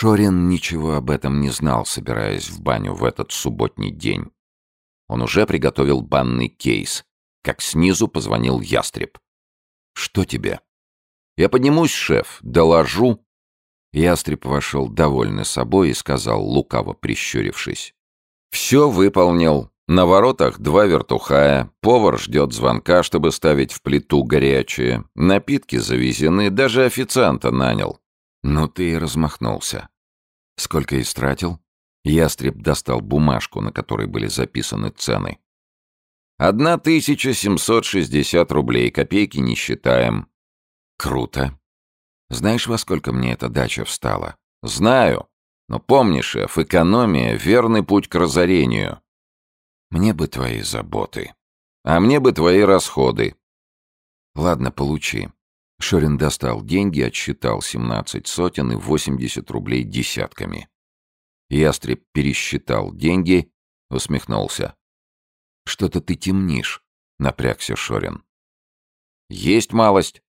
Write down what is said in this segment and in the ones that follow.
Шорин ничего об этом не знал, собираясь в баню в этот субботний день. Он уже приготовил банный кейс, как снизу позвонил ястреб. «Что тебе?» «Я поднимусь, шеф, доложу». Ястреб вошел довольный собой и сказал, лукаво прищурившись. «Все выполнил. На воротах два вертухая, повар ждет звонка, чтобы ставить в плиту горячее, напитки завезены, даже официанта нанял. Ну ты и размахнулся. Сколько истратил? Ястреб достал бумажку, на которой были записаны цены. «Одна тысяча семьсот шестьдесят рублей, копейки не считаем». «Круто. Знаешь, во сколько мне эта дача встала?» «Знаю. Но помни, шеф, экономия — верный путь к разорению. Мне бы твои заботы. А мне бы твои расходы. Ладно, получи. Шорин достал деньги, отсчитал 17 сотен и 80 рублей десятками. Ястреб пересчитал деньги, усмехнулся. «Что-то ты темнишь», — напрягся Шорин. «Есть малость».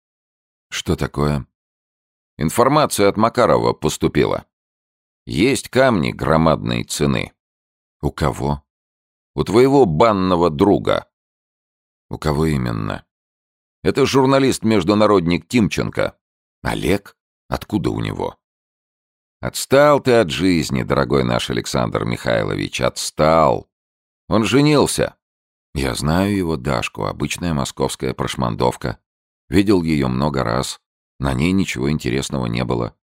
«Что такое?» «Информация от Макарова поступила. Есть камни громадной цены». «У кого?» У твоего банного друга». «У кого именно?» «Это журналист-международник Тимченко». «Олег? Откуда у него?» «Отстал ты от жизни, дорогой наш Александр Михайлович, отстал. Он женился». «Я знаю его Дашку, обычная московская прошмандовка. Видел ее много раз. На ней ничего интересного не было».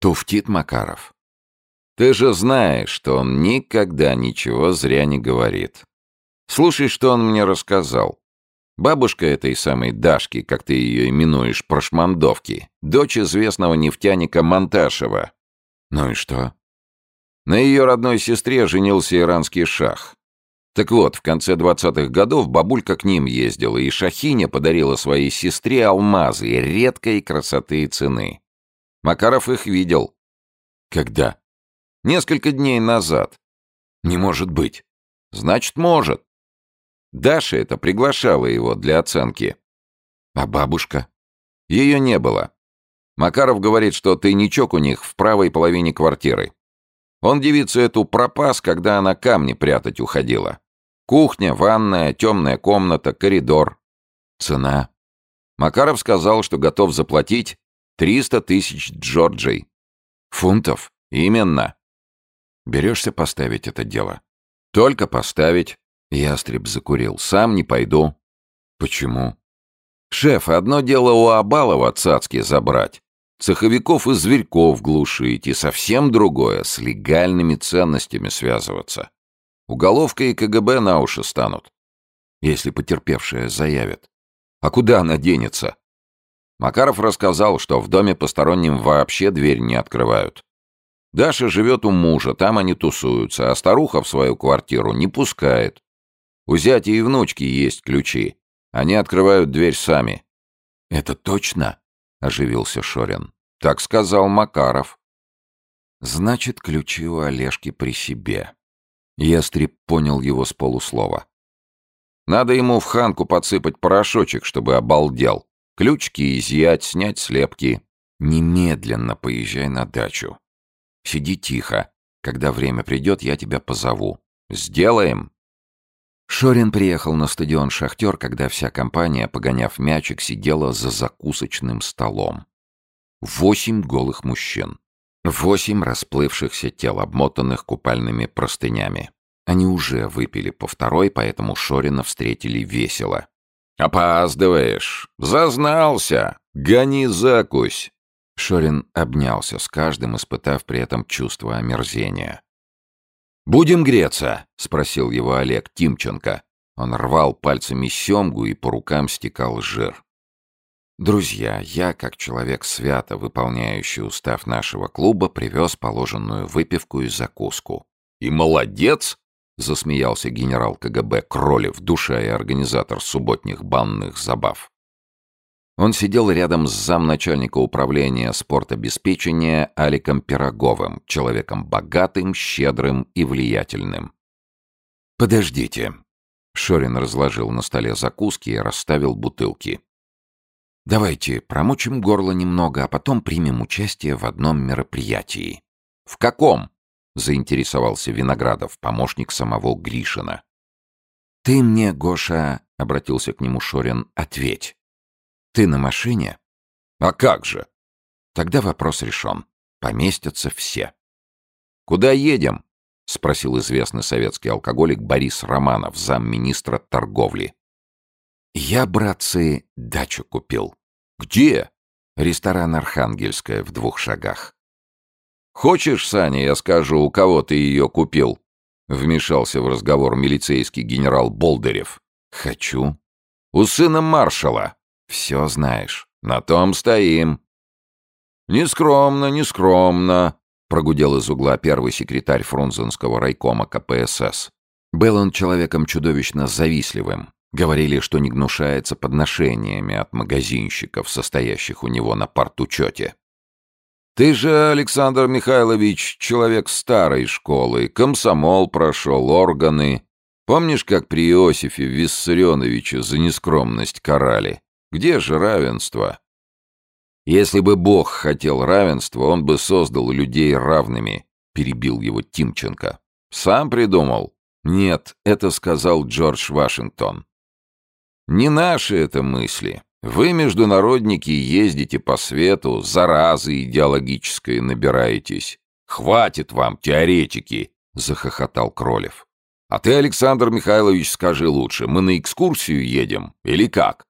«Туфтит Макаров. Ты же знаешь, что он никогда ничего зря не говорит. Слушай, что он мне рассказал. Бабушка этой самой Дашки, как ты ее именуешь, прошмандовки, дочь известного нефтяника Монташева. Ну и что? На ее родной сестре женился иранский шах. Так вот, в конце двадцатых годов бабулька к ним ездила, и шахиня подарила своей сестре алмазы редкой красоты и цены. Макаров их видел. Когда? Несколько дней назад. Не может быть. Значит, может. Даша это приглашала его для оценки. А бабушка? Ее не было. Макаров говорит, что тайничок у них в правой половине квартиры. Он девицу эту пропас, когда она камни прятать уходила. Кухня, ванная, темная комната, коридор. Цена. Макаров сказал, что готов заплатить 300 тысяч джорджей. Фунтов? Именно. Берешься поставить это дело? Только поставить. Ястреб закурил. Сам не пойду. Почему? Шеф, одно дело у Абалова цацки забрать. Цеховиков и зверьков глушить, и совсем другое — с легальными ценностями связываться. Уголовка и КГБ на уши станут. Если потерпевшая заявит. А куда она денется? Макаров рассказал, что в доме посторонним вообще дверь не открывают. Даша живет у мужа, там они тусуются, а старуха в свою квартиру не пускает. У зятя и внучки есть ключи. Они открывают дверь сами. «Это точно?» — оживился Шорин. «Так сказал Макаров». «Значит, ключи у Олежки при себе». Ястреб понял его с полуслова. «Надо ему в ханку подсыпать порошочек, чтобы обалдел. Ключки изъять, снять слепки. Немедленно поезжай на дачу. Сиди тихо. Когда время придет, я тебя позову. Сделаем!» Шорин приехал на стадион «Шахтер», когда вся компания, погоняв мячик, сидела за закусочным столом. Восемь голых мужчин. Восемь расплывшихся тел, обмотанных купальными простынями. Они уже выпили по второй, поэтому Шорина встретили весело. «Опаздываешь! Зазнался! Гони закусь!» Шорин обнялся с каждым, испытав при этом чувство омерзения. «Будем греться?» — спросил его Олег Тимченко. Он рвал пальцами семгу, и по рукам стекал жир. «Друзья, я, как человек свято выполняющий устав нашего клуба, привез положенную выпивку и закуску». «И молодец!» — засмеялся генерал КГБ Кролев, душа и организатор субботних банных забав. Он сидел рядом с замначальника управления спортобеспечения Аликом Пироговым, человеком богатым, щедрым и влиятельным. «Подождите». Шорин разложил на столе закуски и расставил бутылки. «Давайте промочим горло немного, а потом примем участие в одном мероприятии». «В каком?» — заинтересовался Виноградов, помощник самого Гришина. «Ты мне, Гоша, — обратился к нему Шорин, — ответь. Ты на машине?» «А как же?» «Тогда вопрос решен. Поместятся все». «Куда едем?» — спросил известный советский алкоголик Борис Романов, замминистра торговли. «Я, братцы, дачу купил». «Где?» «Ресторан «Архангельская» в двух шагах». «Хочешь, Саня, я скажу, у кого ты ее купил?» Вмешался в разговор милицейский генерал Болдырев. «Хочу». «У сына маршала». «Все знаешь». «На том стоим». «Нескромно, нескромно», — прогудел из угла первый секретарь Фрунзенского райкома КПСС. Был он человеком чудовищно завистливым, Говорили, что не гнушается подношениями от магазинщиков, состоящих у него на партучете. «Ты же, Александр Михайлович, человек старой школы, комсомол прошел, органы. Помнишь, как при Иосифе Виссарионовиче за нескромность карали? Где же равенство?» «Если бы Бог хотел равенства, он бы создал людей равными», — перебил его Тимченко. «Сам придумал?» «Нет, это сказал Джордж Вашингтон. Не наши это мысли. Вы, международники, ездите по свету, заразы идеологической набираетесь. Хватит вам, теоретики, захохотал Кролев. А ты, Александр Михайлович, скажи лучше, мы на экскурсию едем или как?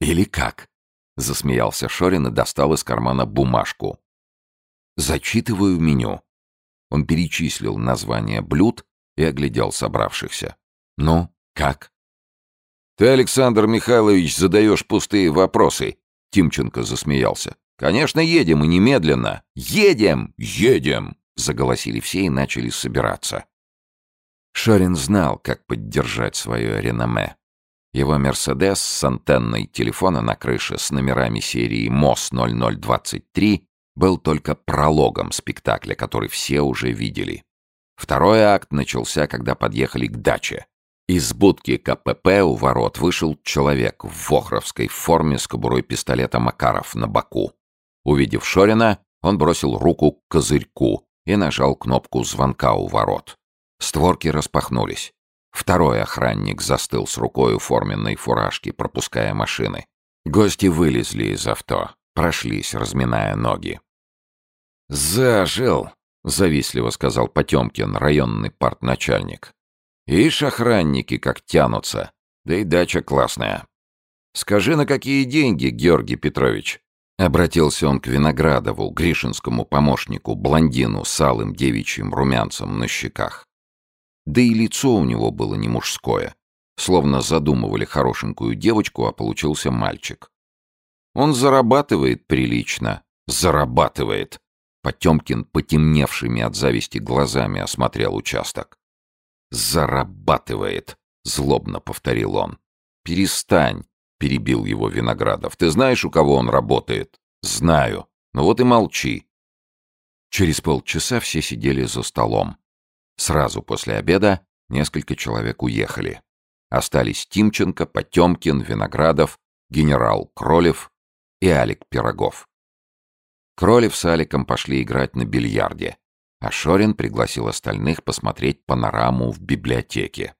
Или как? Засмеялся Шорин и достал из кармана бумажку. Зачитываю меню. Он перечислил названия блюд и оглядел собравшихся. Ну, как? «Ты, Александр Михайлович, задаешь пустые вопросы», — Тимченко засмеялся. «Конечно, едем и немедленно. Едем! Едем!» — заголосили все и начали собираться. Шорин знал, как поддержать свое реноме. Его «Мерседес» с антенной телефона на крыше с номерами серии МОС-0023 был только прологом спектакля, который все уже видели. Второй акт начался, когда подъехали к даче. Из будки КПП у ворот вышел человек в вохровской форме с кобурой пистолета Макаров на боку. Увидев Шорина, он бросил руку к козырьку и нажал кнопку звонка у ворот. Створки распахнулись. Второй охранник застыл с рукой у форменной фуражки, пропуская машины. Гости вылезли из авто, прошлись, разминая ноги. «Зажил!» — завистливо сказал Потемкин, районный партначальник. Ишь, охранники как тянутся. Да и дача классная. Скажи, на какие деньги, Георгий Петрович?» Обратился он к Виноградову, гришинскому помощнику, блондину с алым девичьим румянцем на щеках. Да и лицо у него было не мужское. Словно задумывали хорошенькую девочку, а получился мальчик. Он зарабатывает прилично. Зарабатывает. Потемкин потемневшими от зависти глазами осмотрел участок. «Зарабатывает», — злобно повторил он. «Перестань», — перебил его Виноградов. «Ты знаешь, у кого он работает?» «Знаю. Ну вот и молчи». Через полчаса все сидели за столом. Сразу после обеда несколько человек уехали. Остались Тимченко, Потемкин, Виноградов, генерал Кролев и Алик Пирогов. Кролев с Аликом пошли играть на бильярде а Шорин пригласил остальных посмотреть панораму в библиотеке.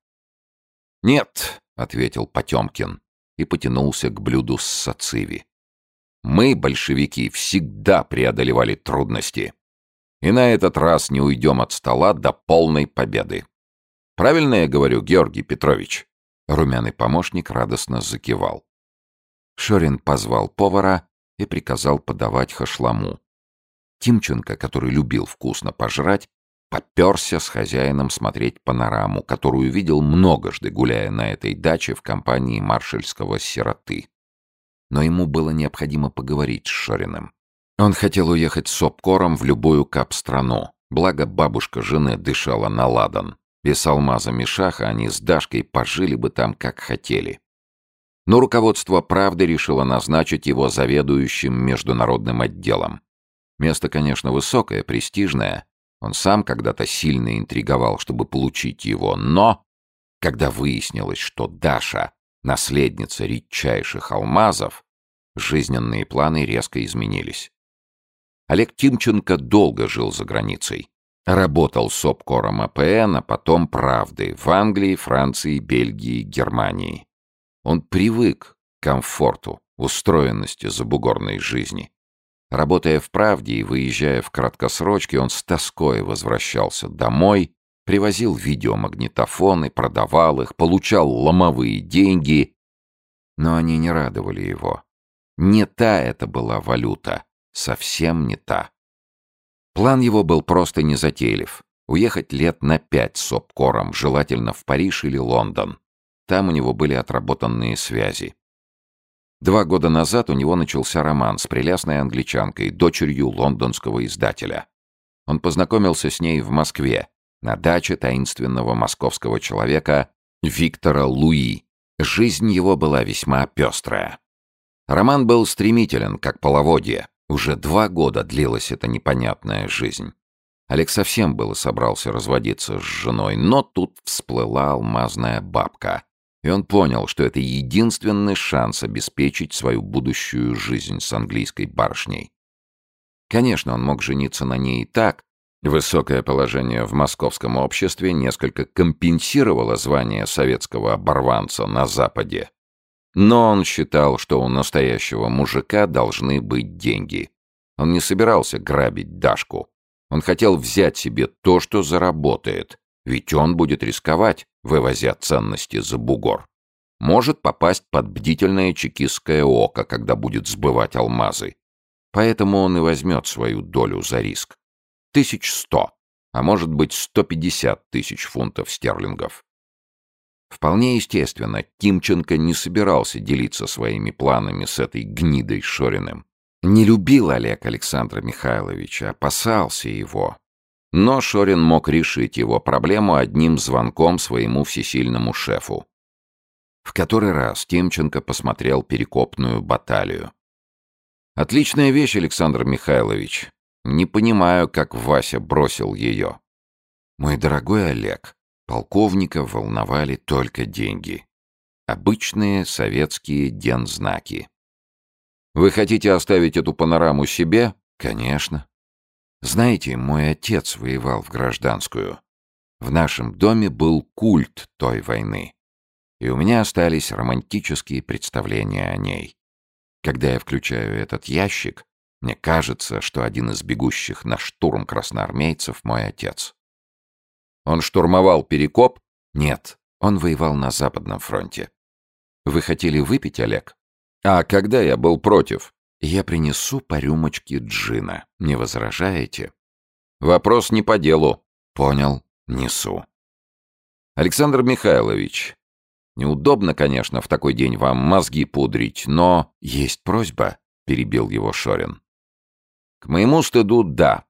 «Нет», — ответил Потемкин и потянулся к блюду с сациви. «Мы, большевики, всегда преодолевали трудности. И на этот раз не уйдем от стола до полной победы. Правильно я говорю, Георгий Петрович?» Румяный помощник радостно закивал. Шорин позвал повара и приказал подавать хашламу. Тимченко, который любил вкусно пожрать, поперся с хозяином смотреть панораму, которую видел многожды, гуляя на этой даче в компании маршальского сироты. Но ему было необходимо поговорить с Шориным. Он хотел уехать с Опкором в любую кап-страну, благо бабушка жены дышала на ладан, и с алмазами шаха они с Дашкой пожили бы там, как хотели. Но руководство «Правды» решило назначить его заведующим международным отделом. Место, конечно, высокое, престижное. Он сам когда-то сильно интриговал, чтобы получить его, но... Когда выяснилось, что Даша — наследница редчайших алмазов, жизненные планы резко изменились. Олег Тимченко долго жил за границей. Работал с обкором АПН, а потом «Правды» в Англии, Франции, Бельгии, Германии. Он привык к комфорту, устроенности забугорной жизни. Работая в «Правде» и выезжая в краткосрочке, он с тоской возвращался домой, привозил видеомагнитофоны, продавал их, получал ломовые деньги. Но они не радовали его. Не та это была валюта, совсем не та. План его был просто незатейлив. Уехать лет на пять с обкором, желательно в Париж или Лондон. Там у него были отработанные связи. Два года назад у него начался роман с прелестной англичанкой, дочерью лондонского издателя. Он познакомился с ней в Москве, на даче таинственного московского человека Виктора Луи. Жизнь его была весьма пестрая. Роман был стремителен, как половодье. Уже два года длилась эта непонятная жизнь. Олег совсем было собрался разводиться с женой, но тут всплыла алмазная бабка, и он понял, что это единственный шанс обеспечить свою будущую жизнь с английской барышней. Конечно, он мог жениться на ней и так. Высокое положение в московском обществе несколько компенсировало звание советского оборванца на Западе. Но он считал, что у настоящего мужика должны быть деньги. Он не собирался грабить Дашку. Он хотел взять себе то, что заработает, ведь он будет рисковать, вывозя ценности за бугор. Может попасть под бдительное чекистское око, когда будет сбывать алмазы. Поэтому он и возьмет свою долю за риск. Тысяч сто, а может быть сто пятьдесят тысяч фунтов стерлингов. Вполне естественно, Тимченко не собирался делиться своими планами с этой гнидой Шориным. Не любил Олег Александра Михайловича, опасался его, но Шорин мог решить его проблему одним звонком своему всесильному шефу. В который раз Тимченко посмотрел перекопную баталию. «Отличная вещь, Александр Михайлович. Не понимаю, как Вася бросил ее». «Мой дорогой Олег, полковника волновали только деньги. Обычные советские дензнаки». «Вы хотите оставить эту панораму себе?» «Конечно. Знаете, мой отец воевал в гражданскую. В нашем доме был культ той войны. И у меня остались романтические представления о ней. Когда я включаю этот ящик, мне кажется, что один из бегущих на штурм красноармейцев — мой отец. Он штурмовал Перекоп? Нет, он воевал на Западном фронте. Вы хотели выпить, Олег? А когда я был против? Я принесу по рюмочке джина. Не возражаете? Вопрос не по делу. Понял. Несу. Александр Михайлович, неудобно, конечно, в такой день вам мозги пудрить, но есть просьба, перебил его Шорин. К моему стыду, да.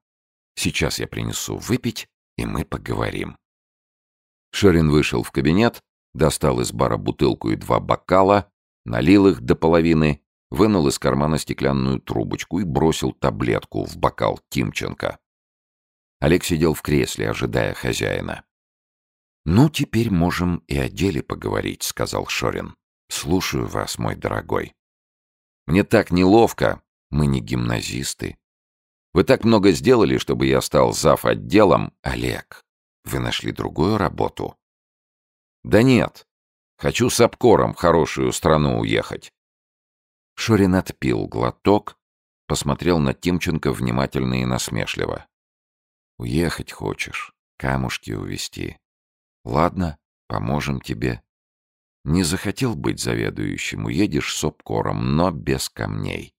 Сейчас я принесу выпить, и мы поговорим. Шорин вышел в кабинет, достал из бара бутылку и два бокала, налил их до половины вынул из кармана стеклянную трубочку и бросил таблетку в бокал Тимченко. Олег сидел в кресле, ожидая хозяина. «Ну, теперь можем и о деле поговорить», — сказал Шорин. «Слушаю вас, мой дорогой». «Мне так неловко. Мы не гимназисты. Вы так много сделали, чтобы я стал зав. отделом. Олег, вы нашли другую работу?» «Да нет. Хочу с обкором в хорошую страну уехать. Шорин отпил глоток, посмотрел на Тимченко внимательно и насмешливо. «Уехать хочешь, камушки увести. Ладно, поможем тебе. Не захотел быть заведующим, уедешь с обкором, но без камней.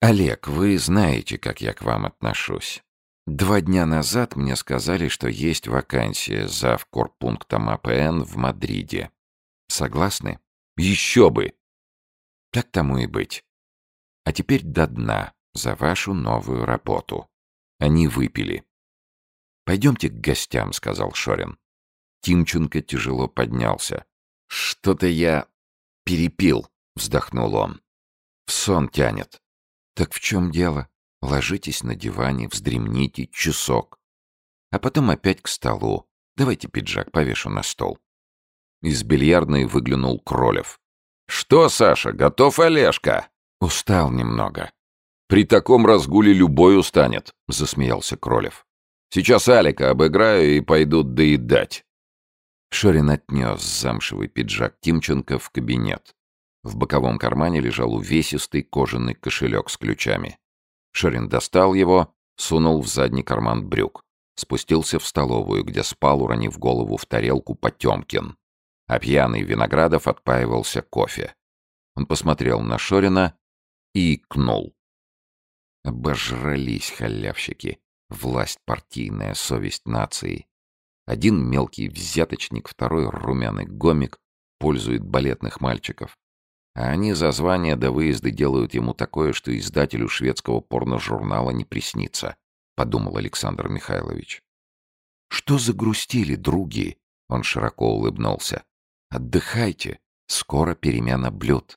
Олег, вы знаете, как я к вам отношусь. Два дня назад мне сказали, что есть вакансия за корпунктом АПН в Мадриде. Согласны? Еще бы! Так тому и быть. А теперь до дна за вашу новую работу. Они выпили. «Пойдемте к гостям», — сказал Шорин. Тимченко тяжело поднялся. «Что-то я перепил», — вздохнул он. «В сон тянет». «Так в чем дело? Ложитесь на диване, вздремните часок. А потом опять к столу. Давайте пиджак повешу на стол». Из бильярдной выглянул Кролев. «Что, Саша, готов Олежка?» «Устал немного». «При таком разгуле любой устанет», — засмеялся Кролев. «Сейчас Алика обыграю и пойдут доедать». Шорин отнес замшевый пиджак Тимченко в кабинет. В боковом кармане лежал увесистый кожаный кошелек с ключами. Шорин достал его, сунул в задний карман брюк. Спустился в столовую, где спал, уронив голову в тарелку Потемкин. А пьяный Виноградов отпаивался кофе. Он посмотрел на Шорина и икнул. Обожрались халявщики. Власть партийная, совесть нации. Один мелкий взяточник, второй румяный гомик пользует балетных мальчиков. А они за звание до выезда делают ему такое, что издателю шведского порножурнала не приснится, подумал Александр Михайлович. Что загрустили, други? Он широко улыбнулся. Отдыхайте, скоро перемена блюд.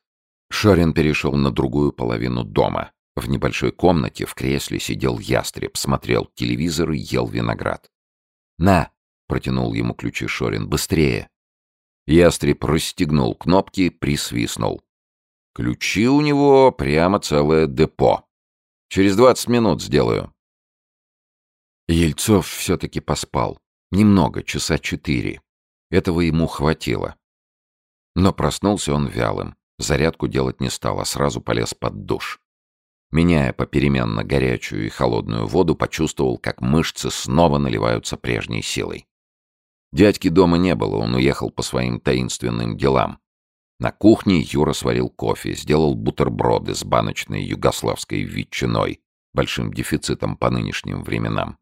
Шорин перешел на другую половину дома. В небольшой комнате в кресле сидел ястреб, смотрел телевизор и ел виноград. «На!» — протянул ему ключи Шорин. «Быстрее!» Ястреб расстегнул кнопки, присвистнул. Ключи у него прямо целое депо. Через двадцать минут сделаю. Ельцов все-таки поспал. Немного, часа четыре. Этого ему хватило. Но проснулся он вялым. Зарядку делать не стал, а сразу полез под душ. Меняя попеременно горячую и холодную воду, почувствовал, как мышцы снова наливаются прежней силой. Дядьки дома не было, он уехал по своим таинственным делам. На кухне Юра сварил кофе, сделал бутерброды с баночной югославской ветчиной, большим дефицитом по нынешним временам.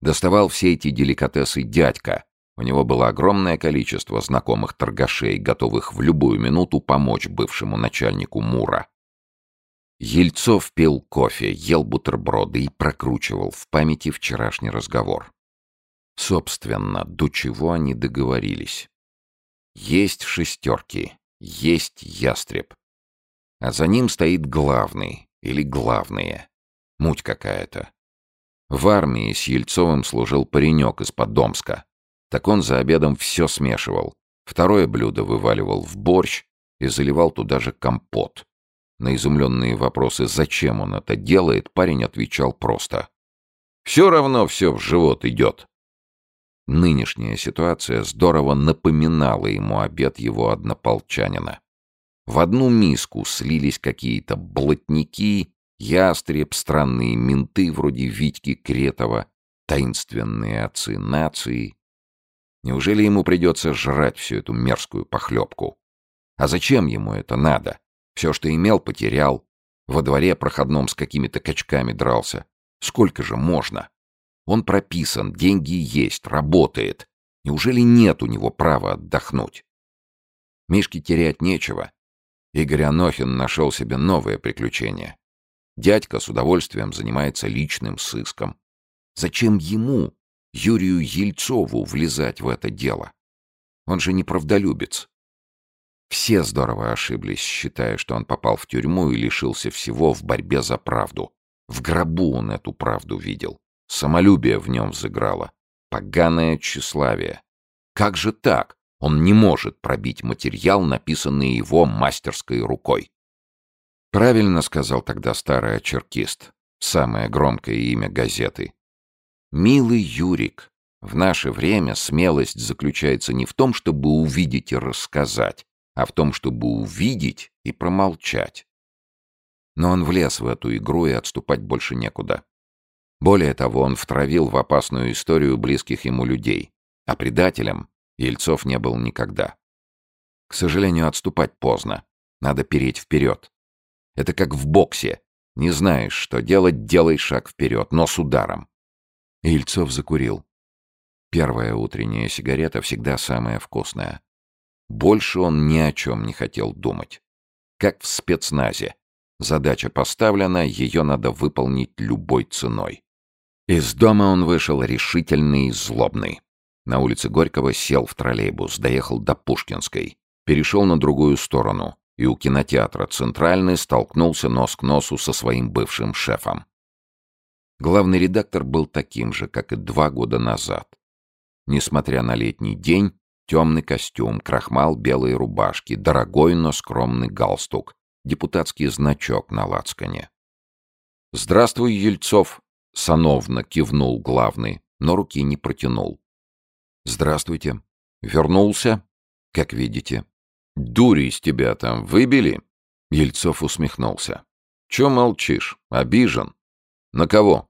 Доставал все эти деликатесы дядька. У него было огромное количество знакомых торгашей, готовых в любую минуту помочь бывшему начальнику Мура. Ельцов пил кофе, ел бутерброды и прокручивал в памяти вчерашний разговор. Собственно, до чего они договорились. Есть шестерки, есть ястреб. А за ним стоит главный или главные. Муть какая-то. В армии с Ельцовым служил паренек из Подомска. Так он за обедом все смешивал. Второе блюдо вываливал в борщ и заливал туда же компот. На изумленные вопросы, зачем он это делает, парень отвечал просто. «Все равно все в живот идет». Нынешняя ситуация здорово напоминала ему обед его однополчанина. В одну миску слились какие-то блатники, ястреб, странные менты вроде Витьки Кретова, таинственные отцы нации. Неужели ему придется жрать всю эту мерзкую похлебку? А зачем ему это надо? Все, что имел, потерял. Во дворе проходном с какими-то качками дрался. Сколько же можно? Он прописан, деньги есть, работает. Неужели нет у него права отдохнуть? Мишке терять нечего. Игорь Анохин нашел себе новое приключение. Дядька с удовольствием занимается личным сыском. Зачем ему, Юрию Ельцову, влезать в это дело? Он же не правдолюбец. Все здорово ошиблись, считая, что он попал в тюрьму и лишился всего в борьбе за правду. В гробу он эту правду видел. Самолюбие в нем взыграло. Поганое тщеславие. Как же так? Он не может пробить материал, написанный его мастерской рукой. Правильно сказал тогда старый очеркист, самое громкое имя газеты. «Милый Юрик, в наше время смелость заключается не в том, чтобы увидеть и рассказать, а в том, чтобы увидеть и промолчать». Но он влез в эту игру и отступать больше некуда. Более того, он втравил в опасную историю близких ему людей, а предателем Ельцов не был никогда. К сожалению, отступать поздно. Надо переть вперед. Это как в боксе. Не знаешь, что делать, делай шаг вперед, но с ударом. Ельцов закурил. Первая утренняя сигарета всегда самая вкусная. Больше он ни о чем не хотел думать. Как в спецназе. Задача поставлена, ее надо выполнить любой ценой. Из дома он вышел решительный и злобный. На улице Горького сел в троллейбус, доехал до Пушкинской, перешел на другую сторону и у кинотеатра «Центральный» столкнулся нос к носу со своим бывшим шефом. Главный редактор был таким же, как и два года назад. Несмотря на летний день, темный костюм, крахмал белой рубашки, дорогой, но скромный галстук, депутатский значок на лацкане. «Здравствуй, Ельцов!» — сановно кивнул главный, но руки не протянул. «Здравствуйте. Вернулся? Как видите». «Дури из тебя там выбили?» Ельцов усмехнулся. «Чё молчишь? Обижен?» «На кого?»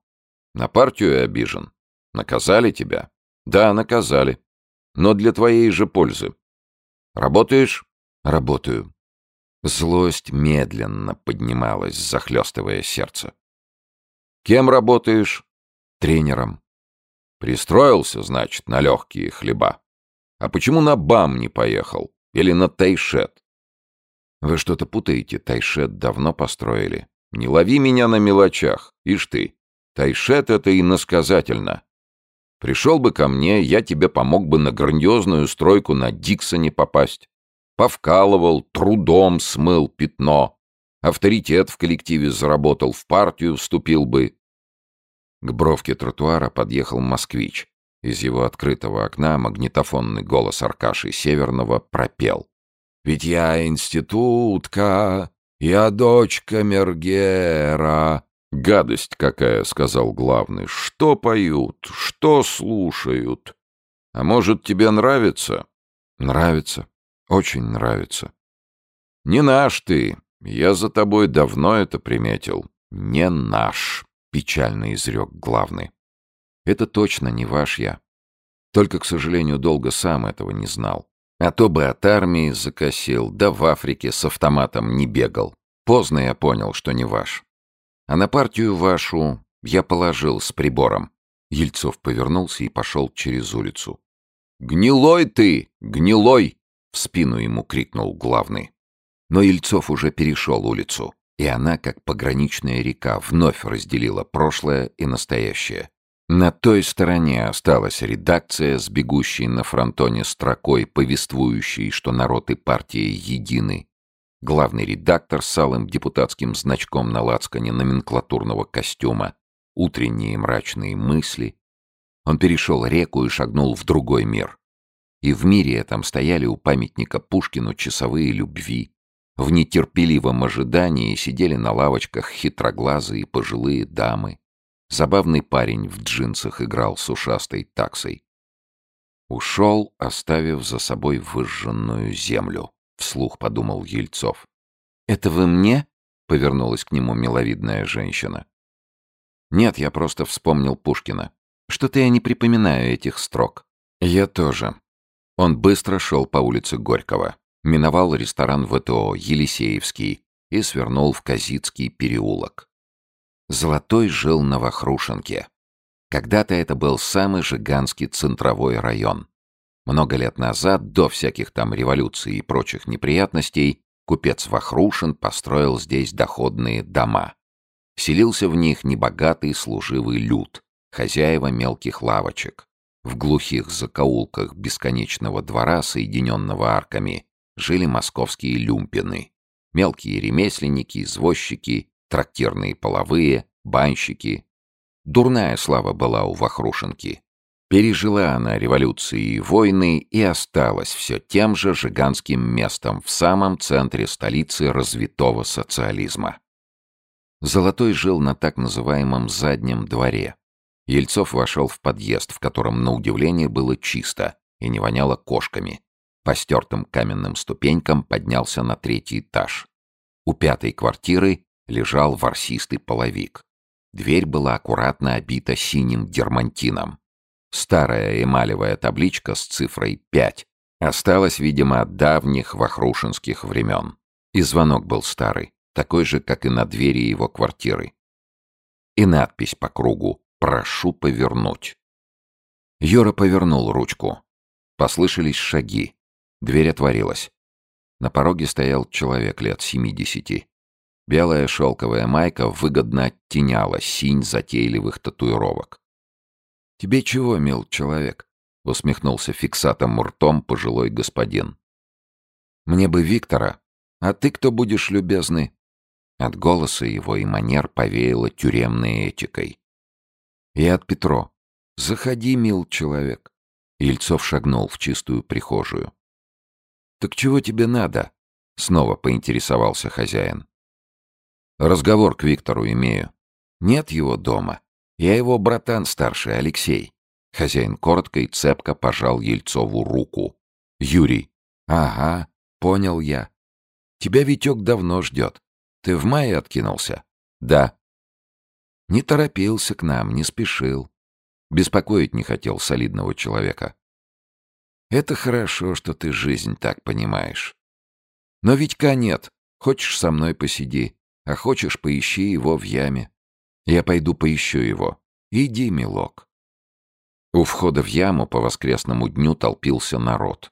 «На партию обижен. Наказали тебя?» «Да, наказали. Но для твоей же пользы. Работаешь?» «Работаю». Злость медленно поднималась, захлестывая сердце. «Кем работаешь?» «Тренером». «Пристроился, значит, на легкие хлеба. А почему на БАМ не поехал? Или на Тайшет?» «Вы что-то путаете. Тайшет давно построили. Не лови меня на мелочах. Ишь ты. Тайшет — это иносказательно. Пришел бы ко мне, я тебе помог бы на грандиозную стройку на Диксоне попасть. Повкалывал, трудом смыл пятно. Авторитет в коллективе заработал, в партию вступил бы. К бровке тротуара подъехал москвич. Из его открытого окна магнитофонный голос Аркаши Северного пропел. «Ведь я институтка, я дочка Мергера, «Гадость какая!» — сказал главный. «Что поют? Что слушают? А может, тебе нравится?» «Нравится. Очень нравится». «Не наш ты. Я за тобой давно это приметил. Не наш», — печально изрек главный. «Это точно не ваш я. Только, к сожалению, долго сам этого не знал. А то бы от армии закосил, да в Африке с автоматом не бегал. Поздно я понял, что не ваш. А на партию вашу я положил с прибором. Ельцов повернулся и пошел через улицу. «Гнилой ты! Гнилой!» — в спину ему крикнул главный. Но Ельцов уже перешел улицу, и она, как пограничная река, вновь разделила прошлое и настоящее. На той стороне осталась редакция с бегущей на фронтоне строкой, повествующей, что народ и партия едины, главный редактор с алым депутатским значком на лацкане номенклатурного костюма, утренние мрачные мысли. Он перешел реку и шагнул в другой мир. И в мире этом стояли у памятника Пушкину часовые любви. В нетерпеливом ожидании сидели на лавочках хитроглазые пожилые дамы. Забавный парень в джинсах играл с ушастой таксой. Ушел, оставив за собой выжженную землю вслух подумал Ельцов. «Это вы мне?» — повернулась к нему миловидная женщина. «Нет, я просто вспомнил Пушкина. Что-то я не припоминаю этих строк». «Я тоже». Он быстро шел по улице Горького, миновал ресторан ВТО «Елисеевский» и свернул в Казицкий переулок. Золотой жил на Вахрушенке. Когда-то это был самый жиганский центровой район. Много лет назад, до всяких там революций и прочих неприятностей, купец Вахрушин построил здесь доходные дома. Селился в них небогатый служивый люд, хозяева мелких лавочек. В глухих закоулках бесконечного двора, соединенного арками, жили московские люмпины. Мелкие ремесленники, извозчики, трактирные половые, банщики. Дурная слава была у Вахрушенки. Пережила она революции и войны и осталась все тем же жиганским местом в самом центре столицы развитого социализма. Золотой жил на так называемом заднем дворе. Ельцов вошел в подъезд, в котором, на удивление, было чисто и не воняло кошками. По стертым каменным ступенькам поднялся на третий этаж. У пятой квартиры лежал ворсистый половик. Дверь была аккуратно обита синим дермантином. Старая эмалевая табличка с цифрой 5 осталась, видимо, от давних вахрушинских времен. И звонок был старый, такой же, как и на двери его квартиры. И надпись по кругу «Прошу повернуть». Юра повернул ручку. Послышались шаги. Дверь отворилась. На пороге стоял человек лет семидесяти. Белая шелковая майка выгодно оттеняла синь затейливых татуировок. «Тебе чего, мил человек?» — усмехнулся фиксатом ртом пожилой господин. «Мне бы Виктора. А ты кто будешь, любезный?» От голоса его и манер повеяло тюремной этикой. «И от Петро. Заходи, мил человек». Ельцов шагнул в чистую прихожую. «Так чего тебе надо?» — снова поинтересовался хозяин. «Разговор к Виктору имею». Нет его дома. Я его братан старший, Алексей. Хозяин коротко и цепко пожал Ельцову руку. Юрий. Ага, понял я. Тебя Витек давно ждет. Ты в мае откинулся? Да. Не торопился к нам, не спешил. Беспокоить не хотел солидного человека. Это хорошо, что ты жизнь так понимаешь. Но Витька нет. Хочешь, со мной посиди, а хочешь, поищи его в яме. Я пойду поищу его. Иди, милок. У входа в яму по воскресному дню толпился народ.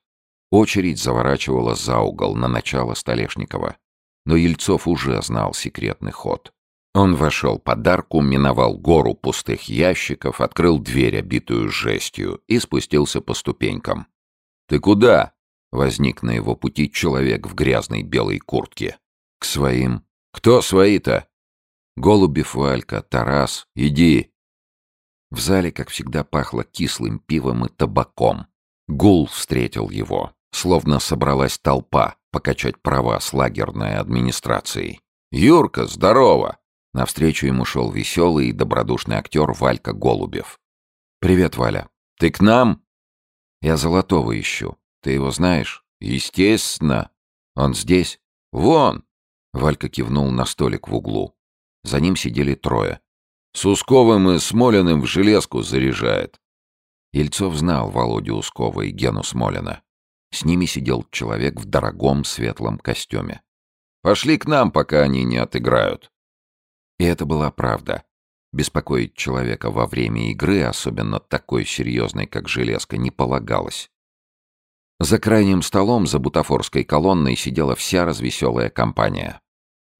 Очередь заворачивала за угол на начало Столешникова. Но Ельцов уже знал секретный ход. Он вошел под арку, миновал гору пустых ящиков, открыл дверь, обитую жестью, и спустился по ступенькам. «Ты куда?» — возник на его пути человек в грязной белой куртке. «К своим». «Кто свои-то?» «Голубев Валька, Тарас, иди». В зале, как всегда, пахло кислым пивом и табаком. Гул встретил его, словно собралась толпа покачать права с лагерной администрацией. «Юрка, здорово!» Навстречу ему шел веселый и добродушный актер Валька Голубев. «Привет, Валя. Ты к нам?» «Я Золотого ищу. Ты его знаешь?» «Естественно. Он здесь?» «Вон!» Валька кивнул на столик в углу. За ним сидели трое. «С Усковым и Смолиным в железку заряжает». Ельцов знал Володю Ускова и Гену Смолина. С ними сидел человек в дорогом светлом костюме. «Пошли к нам, пока они не отыграют». И это была правда. Беспокоить человека во время игры, особенно такой серьезной, как железка, не полагалось. За крайним столом, за бутафорской колонной, сидела вся развеселая компания.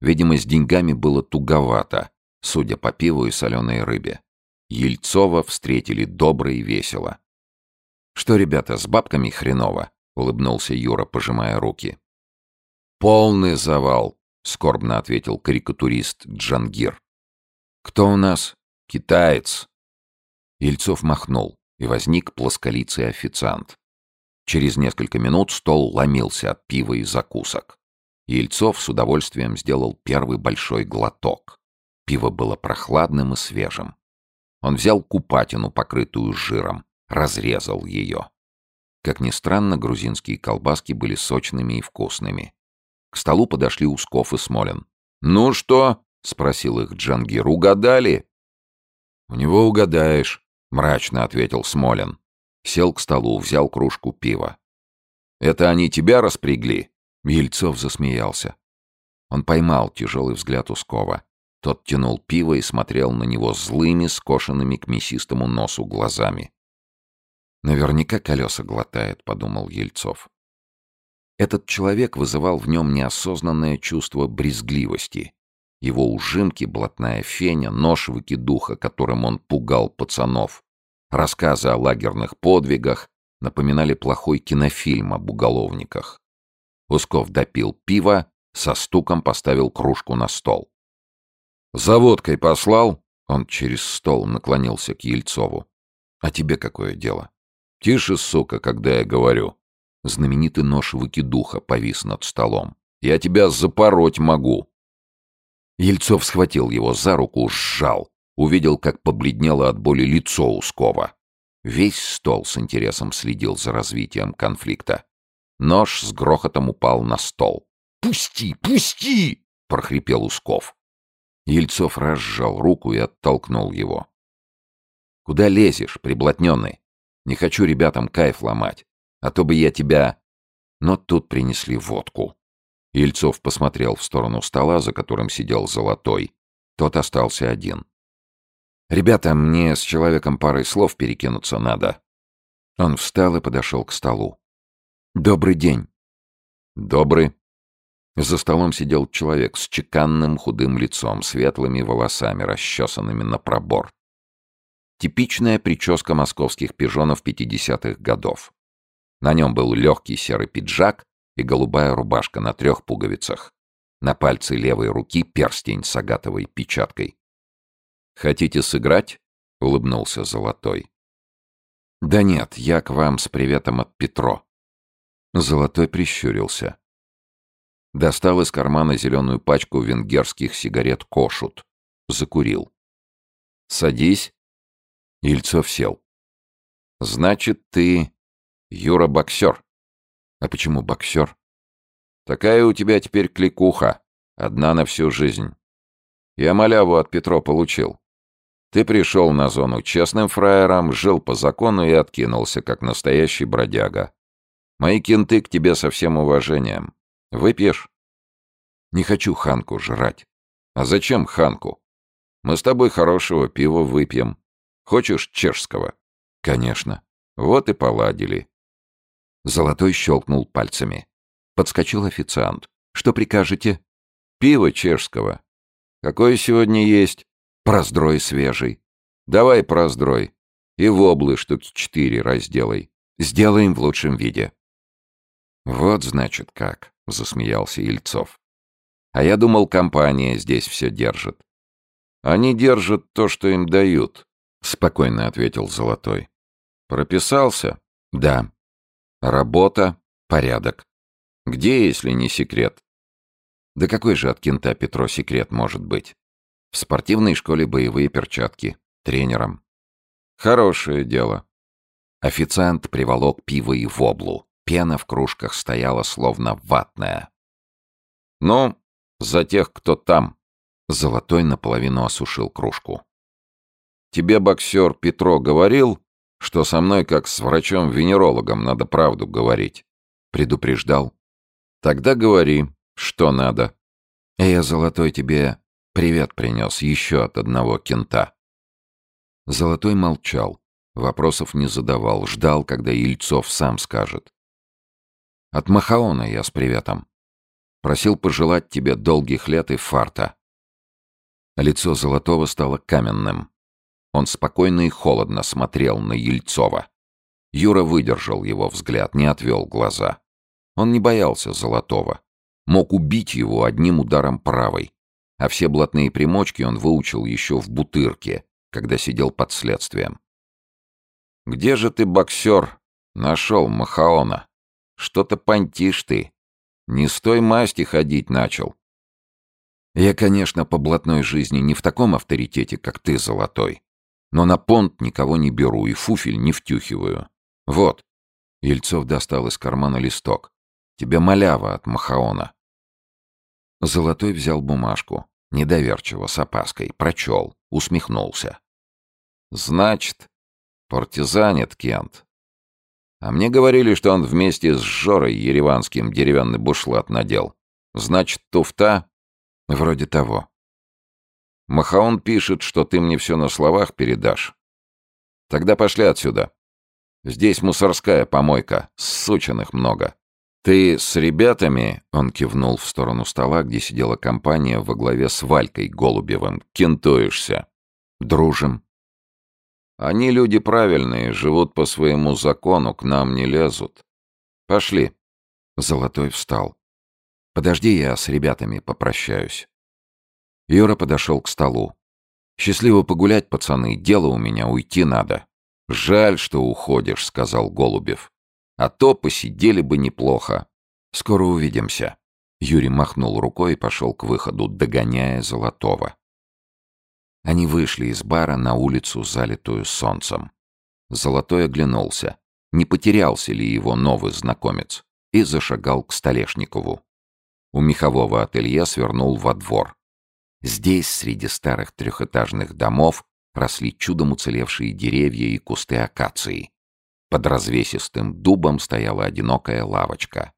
Видимо, с деньгами было туговато, судя по пиву и соленой рыбе. Ельцова встретили добро и весело. «Что, ребята, с бабками хреново?» — улыбнулся Юра, пожимая руки. «Полный завал», — скорбно ответил карикатурист Джангир. «Кто у нас?» «Китаец». Ельцов махнул, и возник плосколицый официант. Через несколько минут стол ломился от пива и закусок. Ельцов с удовольствием сделал первый большой глоток. Пиво было прохладным и свежим. Он взял купатину, покрытую жиром, разрезал ее. Как ни странно, грузинские колбаски были сочными и вкусными. К столу подошли Усков и Смолин. «Ну что?» — спросил их Джангир. «Угадали?» «У него угадаешь», — мрачно ответил Смолин. Сел к столу, взял кружку пива. «Это они тебя распрягли?» Ельцов засмеялся. Он поймал тяжелый взгляд Ускова. Тот тянул пиво и смотрел на него злыми, скошенными к мясистому носу глазами. «Наверняка колеса глотает», — подумал Ельцов. Этот человек вызывал в нем неосознанное чувство брезгливости. Его ужимки, блатная феня, нож выкидуха, которым он пугал пацанов, рассказы о лагерных подвигах напоминали плохой кинофильм об уголовниках. Усков допил пиво, со стуком поставил кружку на стол. «За водкой послал?» Он через стол наклонился к Ельцову. «А тебе какое дело?» «Тише, сука, когда я говорю». Знаменитый нож выкидуха повис над столом. «Я тебя запороть могу». Ельцов схватил его за руку, сжал. Увидел, как побледнело от боли лицо Ускова. Весь стол с интересом следил за развитием конфликта. Нож с грохотом упал на стол. «Пусти! Пусти!» — прохрипел Усков. Ельцов разжал руку и оттолкнул его. «Куда лезешь, приблотненный? Не хочу ребятам кайф ломать, а то бы я тебя...» Но тут принесли водку. Ельцов посмотрел в сторону стола, за которым сидел Золотой. Тот остался один. «Ребята, мне с человеком парой слов перекинуться надо». Он встал и подошел к столу. «Добрый день». «Добрый». За столом сидел человек с чеканным худым лицом, светлыми волосами, расчесанными на пробор. Типичная прическа московских пижонов 50-х годов. На нем был легкий серый пиджак, и голубая рубашка на трех пуговицах. На пальце левой руки перстень с агатовой печаткой. «Хотите сыграть?» — улыбнулся Золотой. «Да нет, я к вам с приветом от Петро». Золотой прищурился. Достал из кармана зеленую пачку венгерских сигарет «Кошут». Закурил. Садись. Ельцов сел. Значит, ты Юра боксер. А почему боксер? Такая у тебя теперь кликуха. Одна на всю жизнь. Я маляву от Петро получил. Ты пришел на зону честным фраером, жил по закону и откинулся, как настоящий бродяга. Мои кенты к тебе со всем уважением. Выпьешь? Не хочу ханку жрать. А зачем ханку? Мы с тобой хорошего пива выпьем. Хочешь чешского? Конечно. Вот и поладили. Золотой щелкнул пальцами. Подскочил официант. Что прикажете? Пиво чешского. Какое сегодня есть? Проздрой свежий. Давай проздрой. И воблы штуки четыре разделай. Сделаем в лучшем виде. Вот значит как, засмеялся Ельцов. А я думал, компания здесь все держит. Они держат то, что им дают, спокойно ответил Золотой. Прописался? Да. Работа, порядок. Где, если не секрет? Да какой же от кента Петро секрет может быть? В спортивной школе боевые перчатки. Тренером. Хорошее дело. Официант приволок пиво и воблу. Пена в кружках стояла словно ватная. «Ну, за тех, кто там». Золотой наполовину осушил кружку. «Тебе боксер Петро говорил, что со мной, как с врачом-венерологом, надо правду говорить?» Предупреждал. «Тогда говори, что надо». «Я, Золотой, тебе привет принес еще от одного кента». Золотой молчал, вопросов не задавал, ждал, когда Ельцов сам скажет. «От Махаона я с приветом. Просил пожелать тебе долгих лет и фарта». Лицо Золотого стало каменным. Он спокойно и холодно смотрел на Ельцова. Юра выдержал его взгляд, не отвел глаза. Он не боялся Золотого. Мог убить его одним ударом правой. А все блатные примочки он выучил еще в Бутырке, когда сидел под следствием. «Где же ты, боксер, нашел Махаона? Что-то понтишь ты. Не с той масти ходить начал». «Я, конечно, по блатной жизни не в таком авторитете, как ты, Золотой. Но на понт никого не беру и фуфель не втюхиваю. Вот». Ельцов достал из кармана листок. «Тебе малява от Махаона». Золотой взял бумажку, недоверчиво, с опаской, прочел, усмехнулся. «Значит, партизанит Кент. А мне говорили, что он вместе с Жорой Ереванским деревянный бушлат надел. Значит, туфта? Вроде того. Махаон пишет, что ты мне все на словах передашь. Тогда пошли отсюда. Здесь мусорская помойка, сученных много. Ты с ребятами, он кивнул в сторону стола, где сидела компания во главе с Валькой Голубевым, кентуешься. Дружим. Они люди правильные, живут по своему закону, к нам не лезут. Пошли. Золотой встал. Подожди, я с ребятами попрощаюсь. Юра подошел к столу. «Счастливо погулять, пацаны, дело у меня, уйти надо». «Жаль, что уходишь», — сказал Голубев. «А то посидели бы неплохо. Скоро увидимся». Юрий махнул рукой и пошел к выходу, догоняя Золотого. Они вышли из бара на улицу, залитую солнцем. Золотой оглянулся, не потерялся ли его новый знакомец, и зашагал к Столешникову. У мехового ателье свернул во двор. Здесь, среди старых трехэтажных домов, росли чудом уцелевшие деревья и кусты акации. Под развесистым дубом стояла одинокая лавочка.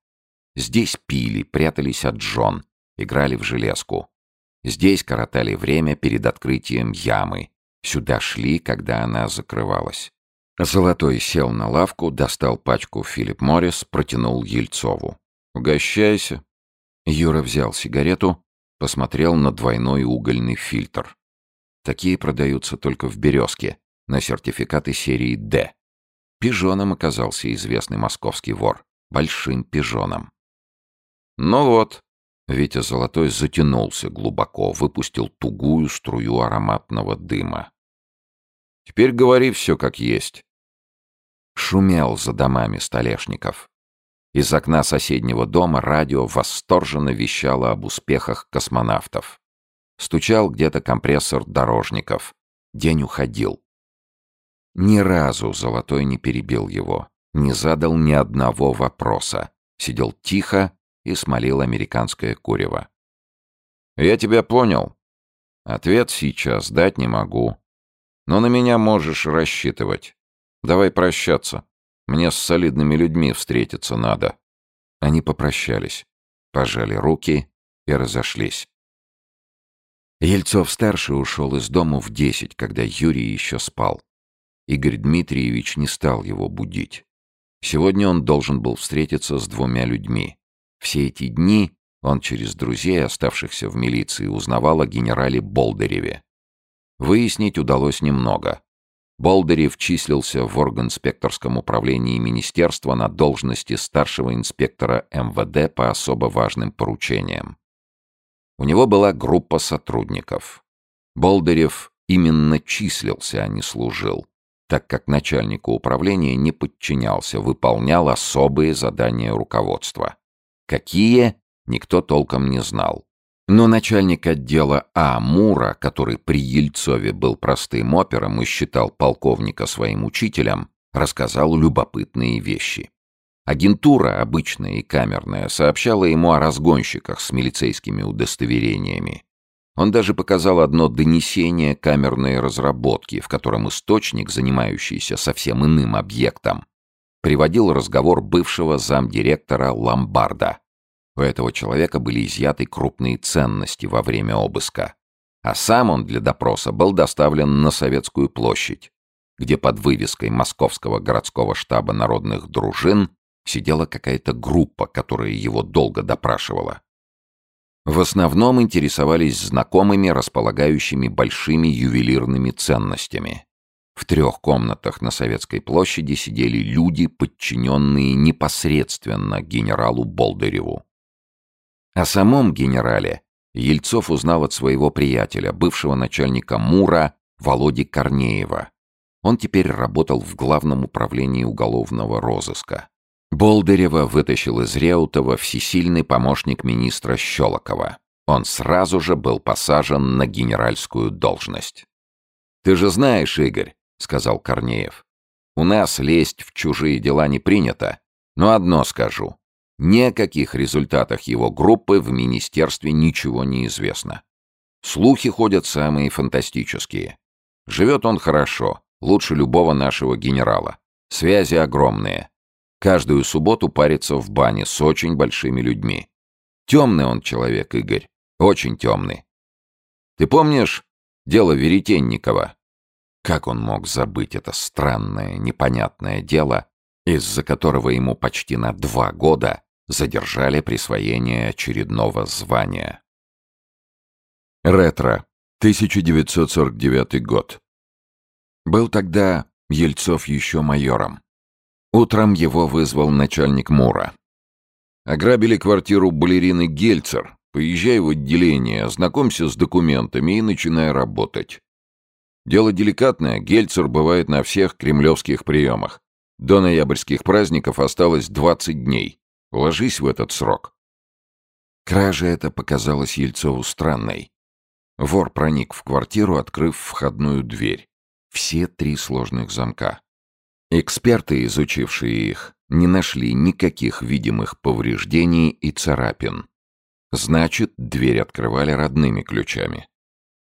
Здесь пили, прятались от жен, играли в железку. Здесь коротали время перед открытием ямы. Сюда шли, когда она закрывалась. Золотой сел на лавку, достал пачку Филипп Моррис, протянул Ельцову. «Угощайся». Юра взял сигарету, Посмотрел на двойной угольный фильтр. Такие продаются только в «Березке», на сертификаты серии «Д». Пижоном оказался известный московский вор. Большим пижоном. Ну вот, Витя Золотой затянулся глубоко, выпустил тугую струю ароматного дыма. Теперь говори все как есть. Шумел за домами столешников. Из окна соседнего дома радио восторженно вещало об успехах космонавтов. Стучал где-то компрессор дорожников. День уходил. Ни разу Золотой не перебил его, не задал ни одного вопроса. Сидел тихо и смолил американское курево. «Я тебя понял. Ответ сейчас дать не могу. Но на меня можешь рассчитывать. Давай прощаться. Мне с солидными людьми встретиться надо». Они попрощались, пожали руки и разошлись. Ельцов-старший ушел из дома в десять, когда Юрий еще спал. Игорь Дмитриевич не стал его будить. Сегодня он должен был встретиться с двумя людьми. Все эти дни он через друзей, оставшихся в милиции, узнавал о генерале Болдыреве. Выяснить удалось немного. Болдырев числился в органспекторском управлении министерства на должности старшего инспектора МВД по особо важным поручениям. У него была группа сотрудников. Болдырев именно числился, а не служил, так как начальнику управления не подчинялся, выполнял особые задания руководства. Какие, никто толком не знал. Но начальник отдела А. Мура, который при Ельцове был простым опером и считал полковника своим учителем, рассказал любопытные вещи. Агентура, обычная и камерная, сообщала ему о разгонщиках с милицейскими удостоверениями. Он даже показал одно донесение камерной разработки, в котором источник, занимающийся совсем иным объектом, приводил разговор бывшего замдиректора Ломбарда. У этого человека были изъяты крупные ценности во время обыска. А сам он для допроса был доставлен на Советскую площадь, где под вывеской Московского городского штаба народных дружин сидела какая-то группа, которая его долго допрашивала. В основном интересовались знакомыми, располагающими большими ювелирными ценностями. В трех комнатах на Советской площади сидели люди, подчиненные непосредственно генералу Болдыреву. О самом генерале Ельцов узнал от своего приятеля, бывшего начальника МУРа Володи Корнеева. Он теперь работал в Главном управлении уголовного розыска. Болдырева вытащил из Реутова всесильный помощник министра Щелокова. Он сразу же был посажен на генеральскую должность. «Ты же знаешь, Игорь», — сказал Корнеев, — «у нас лезть в чужие дела не принято. Но одно скажу. Ни о каких результатах его группы в министерстве ничего не известно. Слухи ходят самые фантастические. Живет он хорошо, лучше любого нашего генерала. Связи огромные. Каждую субботу парится в бане с очень большими людьми. Темный он человек, Игорь. Очень темный. Ты помнишь дело Веретенникова? Как он мог забыть это странное, непонятное дело, из-за которого ему почти на два года задержали присвоение очередного звания. Ретро. 1949 год. Был тогда Ельцов еще майором. Утром его вызвал начальник МУРа. Ограбили квартиру балерины Гельцер. Поезжай в отделение, ознакомься с документами и начинай работать. Дело деликатное, Гельцер бывает на всех кремлевских приемах. До ноябрьских праздников осталось 20 дней. Ложись в этот срок. Кража эта показалась Ельцову странной. Вор проник в квартиру, открыв входную дверь. Все три сложных замка. Эксперты, изучившие их, не нашли никаких видимых повреждений и царапин. Значит, дверь открывали родными ключами.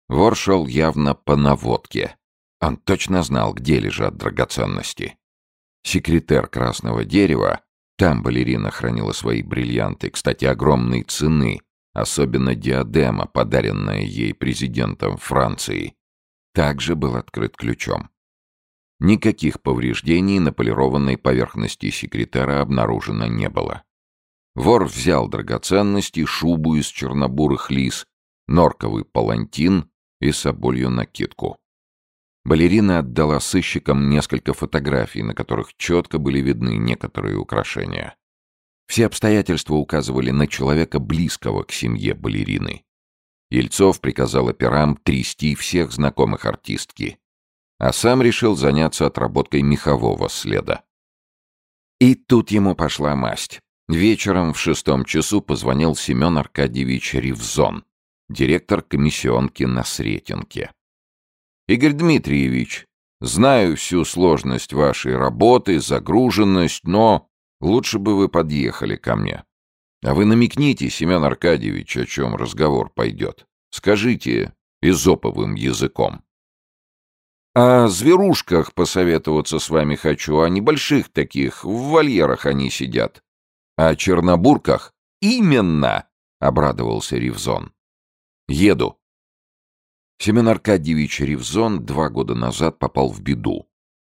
Вор шел явно по наводке. Он точно знал, где лежат драгоценности. Секретарь красного дерева там балерина хранила свои бриллианты, кстати, огромной цены, особенно диадема, подаренная ей президентом Франции. Также был открыт ключом. Никаких повреждений на полированной поверхности секретаря обнаружено не было. Вор взял драгоценности, шубу из чернобурых лис, норковый палантин и соболью накидку. Балерина отдала сыщикам несколько фотографий, на которых четко были видны некоторые украшения. Все обстоятельства указывали на человека близкого к семье балерины. Ельцов приказал операм трясти всех знакомых артистки, а сам решил заняться отработкой мехового следа. И тут ему пошла масть. Вечером в шестом часу позвонил Семен Аркадьевич Ривзон, директор комиссионки на Сретенке. «Игорь Дмитриевич, знаю всю сложность вашей работы, загруженность, но лучше бы вы подъехали ко мне. А вы намекните, Семен Аркадьевич, о чем разговор пойдет. Скажите изоповым языком». «О зверушках посоветоваться с вами хочу, о небольших таких, в вольерах они сидят». «О чернобурках?» «Именно!» — обрадовался Ривзон. «Еду». Семен Аркадьевич Ривзон два года назад попал в беду.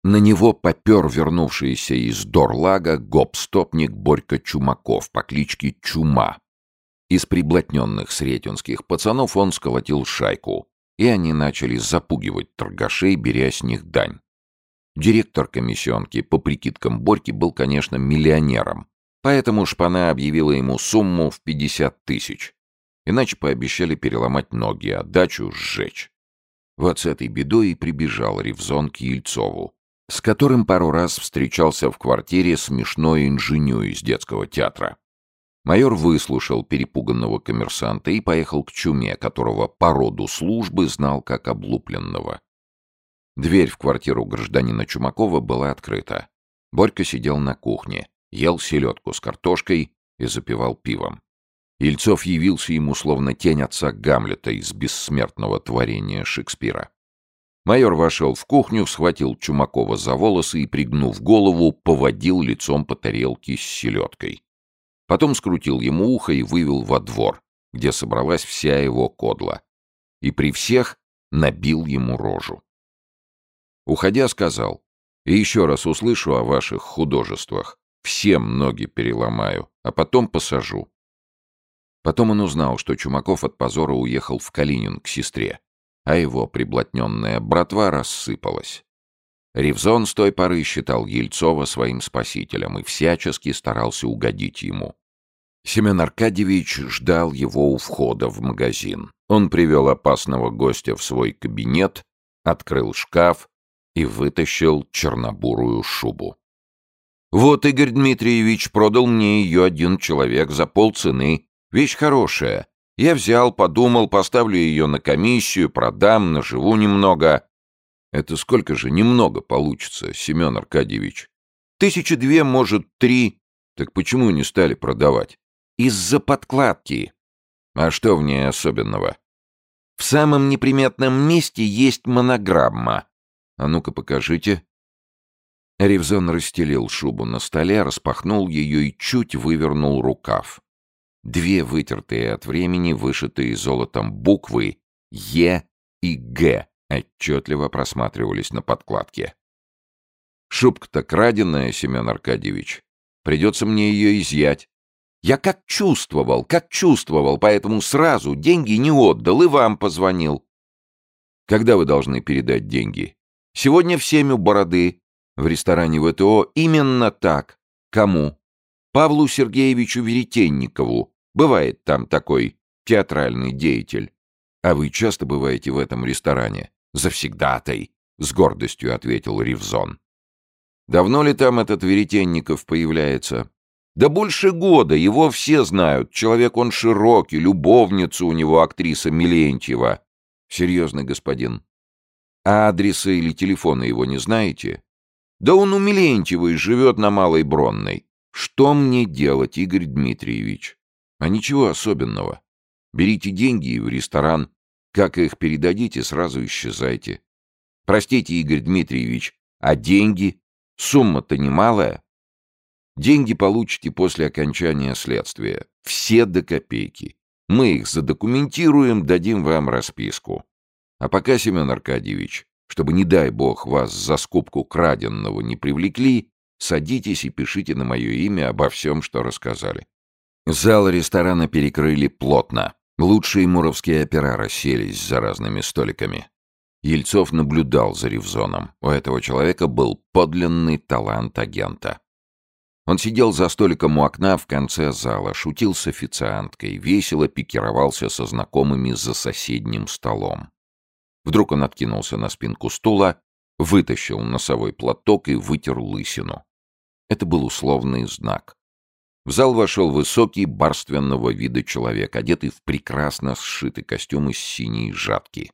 На него попер вернувшийся из Дорлага гоп-стопник Борька Чумаков по кличке Чума. Из приблотненных сретенских пацанов он сколотил шайку, и они начали запугивать торгашей, беря с них дань. Директор комиссионки, по прикидкам Борьки, был, конечно, миллионером, поэтому шпана объявила ему сумму в 50 тысяч. Иначе пообещали переломать ноги, а дачу сжечь. Вот с этой бедой и прибежал Ревзон к Ельцову, с которым пару раз встречался в квартире смешной инженю из детского театра. Майор выслушал перепуганного коммерсанта и поехал к чуме, которого по роду службы знал как облупленного. Дверь в квартиру гражданина Чумакова была открыта. Борька сидел на кухне, ел селедку с картошкой и запивал пивом. Ельцов явился ему словно тень отца Гамлета из бессмертного творения Шекспира. Майор вошел в кухню, схватил Чумакова за волосы и, пригнув голову, поводил лицом по тарелке с селедкой. Потом скрутил ему ухо и вывел во двор, где собралась вся его кодла. И при всех набил ему рожу. Уходя, сказал, «И еще раз услышу о ваших художествах. Всем ноги переломаю, а потом посажу». Потом он узнал, что Чумаков от позора уехал в Калинин к сестре, а его приблотненная братва рассыпалась. Ревзон с той поры считал Ельцова своим спасителем и всячески старался угодить ему. Семен Аркадьевич ждал его у входа в магазин. Он привел опасного гостя в свой кабинет, открыл шкаф и вытащил чернобурую шубу. «Вот, Игорь Дмитриевич, продал мне ее один человек за полцены. Вещь хорошая. Я взял, подумал, поставлю ее на комиссию, продам, наживу немного». «Это сколько же немного получится, Семен Аркадьевич?» «Тысячи две, может, три. Так почему не стали продавать?» Из-за подкладки. А что в ней особенного? В самом неприметном месте есть монограмма. А ну-ка покажите. Ревзон расстелил шубу на столе, распахнул ее и чуть вывернул рукав. Две вытертые от времени, вышитые золотом буквы «Е» и «Г» отчетливо просматривались на подкладке. «Шубка-то краденая, Семен Аркадьевич. Придется мне ее изъять. Я как чувствовал, как чувствовал, поэтому сразу деньги не отдал и вам позвонил. Когда вы должны передать деньги? Сегодня в семь у Бороды. В ресторане ВТО именно так. Кому? Павлу Сергеевичу Веретенникову. Бывает там такой театральный деятель. А вы часто бываете в этом ресторане? Завсегдатай, с гордостью ответил Ривзон. Давно ли там этот Веретенников появляется? Да больше года, его все знают. Человек он широкий, любовница у него актриса Милентьева. Серьезный господин. А адреса или телефона его не знаете? Да он у Милентьевой живет на Малой Бронной. Что мне делать, Игорь Дмитриевич? А ничего особенного. Берите деньги и в ресторан. Как их передадите, сразу исчезайте. Простите, Игорь Дмитриевич, а деньги? Сумма-то немалая. Деньги получите после окончания следствия. Все до копейки. Мы их задокументируем, дадим вам расписку. А пока, Семен Аркадьевич, чтобы, не дай бог, вас за скупку краденного не привлекли, садитесь и пишите на мое имя обо всем, что рассказали. Зал ресторана перекрыли плотно. Лучшие муровские опера расселись за разными столиками. Ельцов наблюдал за Ревзоном. У этого человека был подлинный талант агента. Он сидел за столиком у окна в конце зала, шутил с официанткой, весело пикировался со знакомыми за соседним столом. Вдруг он откинулся на спинку стула, вытащил носовой платок и вытер лысину. Это был условный знак. В зал вошел высокий, барственного вида человек, одетый в прекрасно сшитый костюм из синей жатки.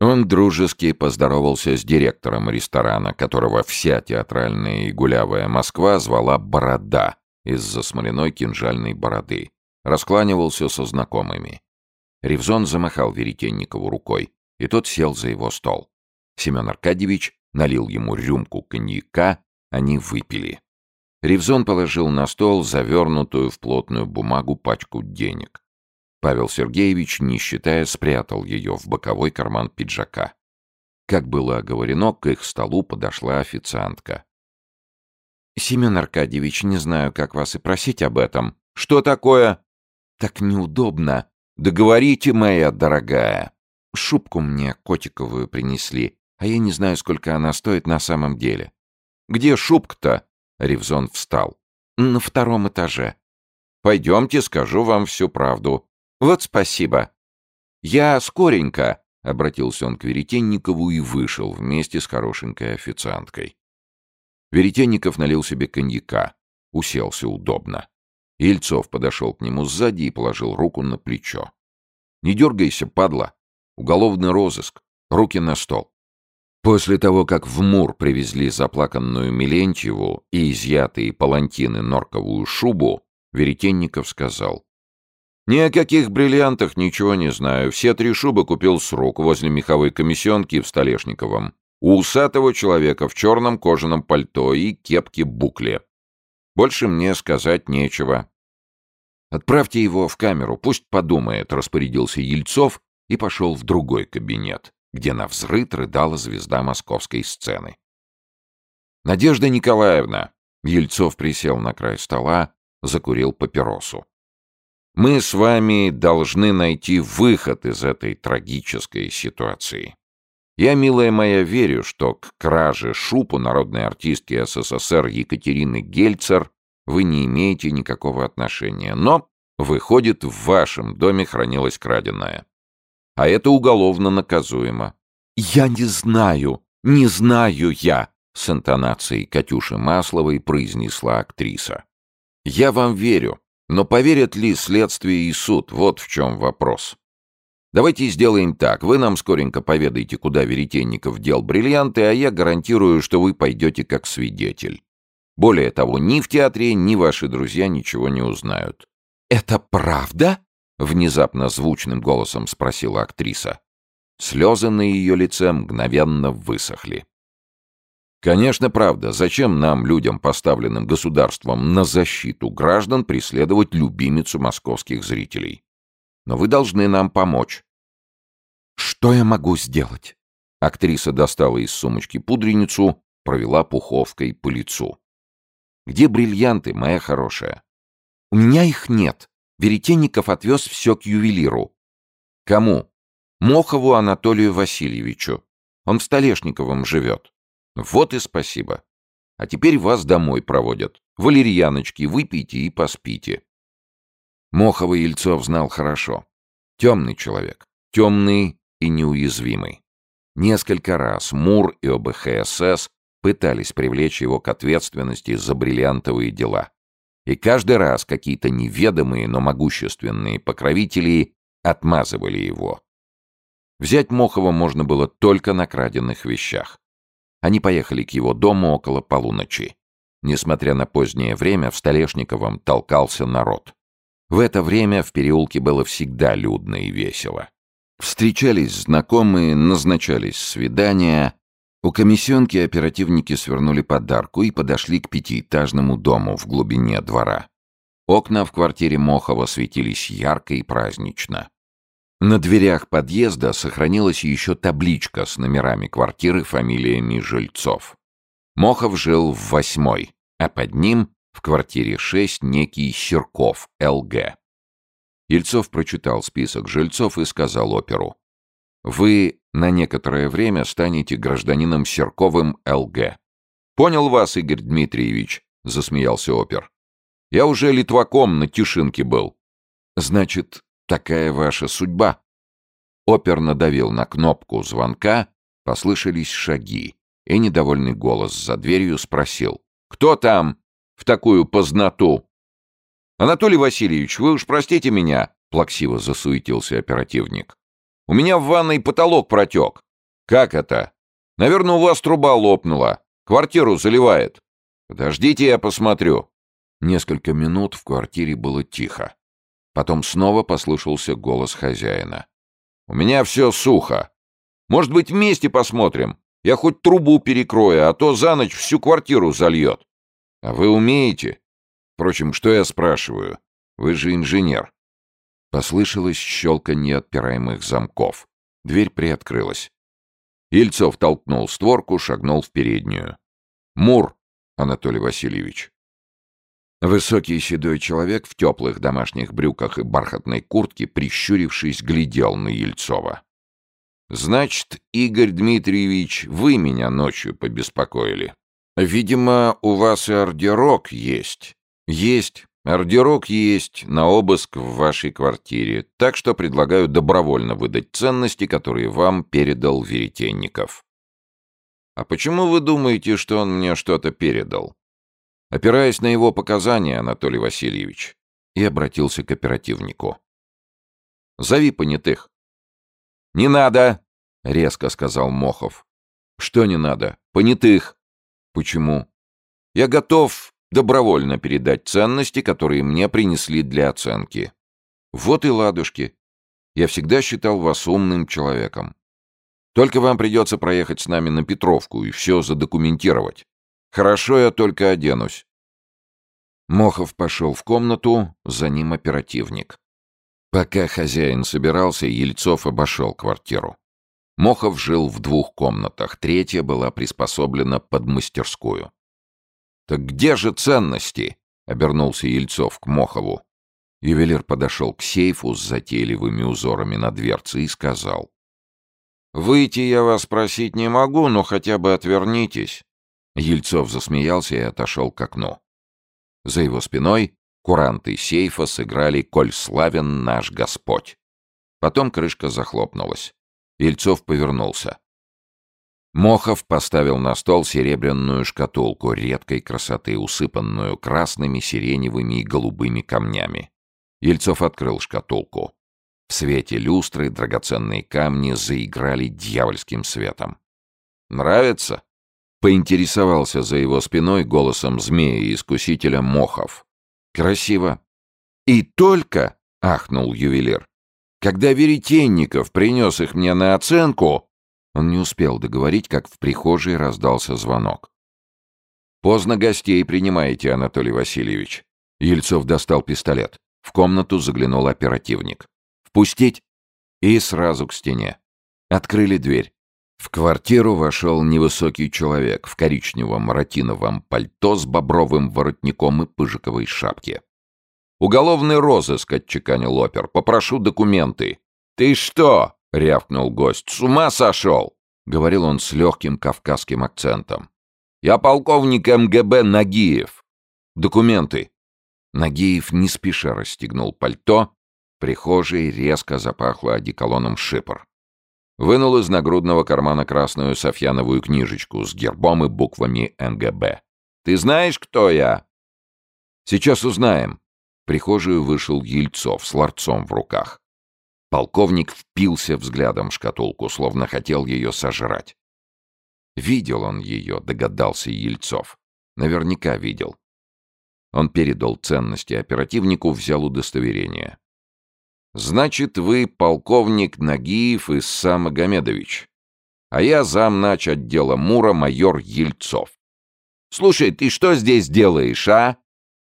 Он дружески поздоровался с директором ресторана, которого вся театральная и гулявая Москва звала «Борода» из-за смоляной кинжальной бороды. Раскланивался со знакомыми. Ревзон замахал Веретенникову рукой, и тот сел за его стол. Семен Аркадьевич налил ему рюмку коньяка, они выпили. Ревзон положил на стол завернутую в плотную бумагу пачку денег. Павел Сергеевич, не считая, спрятал ее в боковой карман пиджака. Как было оговорено, к их столу подошла официантка. «Семен Аркадьевич, не знаю, как вас и просить об этом. Что такое?» «Так неудобно. Договорите, моя дорогая. Шубку мне котиковую принесли, а я не знаю, сколько она стоит на самом деле». «Где шубка-то?» Ревзон встал. «На втором этаже». «Пойдемте, скажу вам всю правду. Вот спасибо». «Я скоренько», — обратился он к Веретенникову и вышел вместе с хорошенькой официанткой. Веретенников налил себе коньяка, уселся удобно. Ельцов подошел к нему сзади и положил руку на плечо. «Не дергайся, падла! Уголовный розыск! Руки на стол!» После того, как в Мур привезли заплаканную Милентьеву и изъятые палантины норковую шубу, Веретенников сказал. «Ни о каких бриллиантах ничего не знаю. Все три шубы купил с рук возле меховой комиссионки в Столешниковом. У усатого человека в черном кожаном пальто и кепке-букле. Больше мне сказать нечего». «Отправьте его в камеру, пусть подумает», — распорядился Ельцов и пошел в другой кабинет где на взрыт рыдала звезда московской сцены. «Надежда Николаевна!» Ельцов присел на край стола, закурил папиросу. «Мы с вами должны найти выход из этой трагической ситуации. Я, милая моя, верю, что к краже шупу народной артистки СССР Екатерины Гельцер вы не имеете никакого отношения, но, выходит, в вашем доме хранилось краденое а это уголовно наказуемо. «Я не знаю, не знаю я», — с интонацией Катюши Масловой произнесла актриса. «Я вам верю, но поверят ли следствие и суд, вот в чем вопрос. Давайте сделаем так, вы нам скоренько поведаете, куда Веретенников дел бриллианты, а я гарантирую, что вы пойдете как свидетель. Более того, ни в театре, ни ваши друзья ничего не узнают». «Это правда?» — внезапно звучным голосом спросила актриса. Слезы на ее лице мгновенно высохли. Конечно, правда, зачем нам, людям, поставленным государством на защиту граждан, преследовать любимицу московских зрителей? Но вы должны нам помочь. Что я могу сделать? Актриса достала из сумочки пудреницу, провела пуховкой по лицу. Где бриллианты, моя хорошая? У меня их нет. Веретенников отвез все к ювелиру. Кому? Мохову Анатолию Васильевичу. Он в Столешниковом живет. Вот и спасибо. А теперь вас домой проводят. Валерьяночки выпейте и поспите. Мохова Ельцов знал хорошо. Темный человек. Темный и неуязвимый. Несколько раз МУР и ОБХСС пытались привлечь его к ответственности за бриллиантовые дела. И каждый раз какие-то неведомые, но могущественные покровители отмазывали его. Взять Мохова можно было только на краденных вещах. Они поехали к его дому около полуночи. Несмотря на позднее время, в Столешниковом толкался народ. В это время в переулке было всегда людно и весело. Встречались знакомые, назначались свидания, у комиссионки оперативники свернули подарку и подошли к пятиэтажному дому в глубине двора. Окна в квартире Мохова светились ярко и празднично. На дверях подъезда сохранилась еще табличка с номерами квартиры фамилиями жильцов. Мохов жил в восьмой, а под ним в квартире 6 некий Щерков, ЛГ. Ельцов прочитал список жильцов и сказал оперу. «Вы на некоторое время станете гражданином Серковым ЛГ. «Понял вас, Игорь Дмитриевич», — засмеялся опер. «Я уже литваком на Тишинке был». «Значит, такая ваша судьба?» Опер надавил на кнопку звонка, послышались шаги, и недовольный голос за дверью спросил. «Кто там в такую познату?» «Анатолий Васильевич, вы уж простите меня», — плаксиво засуетился оперативник. У меня в ванной потолок протек. «Как это?» «Наверное, у вас труба лопнула. Квартиру заливает». «Подождите, я посмотрю». Несколько минут в квартире было тихо. Потом снова послышался голос хозяина. «У меня все сухо. Может быть, вместе посмотрим? Я хоть трубу перекрою, а то за ночь всю квартиру зальет». «А вы умеете?» «Впрочем, что я спрашиваю? Вы же инженер». Послышалось щелканье отпираемых замков. Дверь приоткрылась. Ильцов толкнул створку, шагнул в переднюю. «Мур, Анатолий Васильевич». Высокий седой человек в теплых домашних брюках и бархатной куртке, прищурившись, глядел на Ельцова. «Значит, Игорь Дмитриевич, вы меня ночью побеспокоили. Видимо, у вас и ордерок есть. Есть. Ордерок есть на обыск в вашей квартире, так что предлагаю добровольно выдать ценности, которые вам передал Веретенников». «А почему вы думаете, что он мне что-то передал?» Опираясь на его показания, Анатолий Васильевич, и обратился к оперативнику. «Зови понятых». «Не надо!» — резко сказал Мохов. «Что не надо? Понятых». «Почему?» «Я готов добровольно передать ценности, которые мне принесли для оценки». «Вот и ладушки. Я всегда считал вас умным человеком. Только вам придется проехать с нами на Петровку и все задокументировать. Хорошо, я только оденусь. Мохов пошел в комнату, за ним оперативник. Пока хозяин собирался, Ельцов обошел квартиру. Мохов жил в двух комнатах, третья была приспособлена под мастерскую. «Так где же ценности?» — обернулся Ельцов к Мохову. Ювелир подошел к сейфу с затейливыми узорами на дверце и сказал. «Выйти я вас просить не могу, но хотя бы отвернитесь. Ельцов засмеялся и отошел к окну. За его спиной куранты сейфа сыграли «Коль славен наш Господь». Потом крышка захлопнулась. Ельцов повернулся. Мохов поставил на стол серебряную шкатулку редкой красоты, усыпанную красными, сиреневыми и голубыми камнями. Ельцов открыл шкатулку. В свете люстры драгоценные камни заиграли дьявольским светом. «Нравится?» Поинтересовался за его спиной голосом змея-искусителя Мохов. «Красиво». «И только», — ахнул ювелир, — «когда Веретенников принес их мне на оценку...» Он не успел договорить, как в прихожей раздался звонок. «Поздно гостей принимаете, Анатолий Васильевич». Ельцов достал пистолет. В комнату заглянул оперативник. «Впустить?» И сразу к стене. Открыли дверь. В квартиру вошел невысокий человек в коричневом маратиновом пальто с бобровым воротником и пыжиковой шапке. «Уголовный розыск», — отчеканил опер. «Попрошу документы». «Ты что?» — рявкнул гость. «С ума сошел?» — говорил он с легким кавказским акцентом. «Я полковник МГБ Нагиев. Документы». Нагиев не спеша расстегнул пальто. Прихожей резко запахло одеколоном шипр. Вынул из нагрудного кармана красную софьяновую книжечку с гербом и буквами НГБ. «Ты знаешь, кто я?» «Сейчас узнаем». В прихожую вышел Ельцов с ларцом в руках. Полковник впился взглядом в шкатулку, словно хотел ее сожрать. Видел он ее, догадался Ельцов. Наверняка видел. Он передал ценности оперативнику, взял удостоверение. Значит, вы полковник Нагиев Исса Магомедович. А я замнач отдела МУРа майор Ельцов. Слушай, ты что здесь делаешь, а?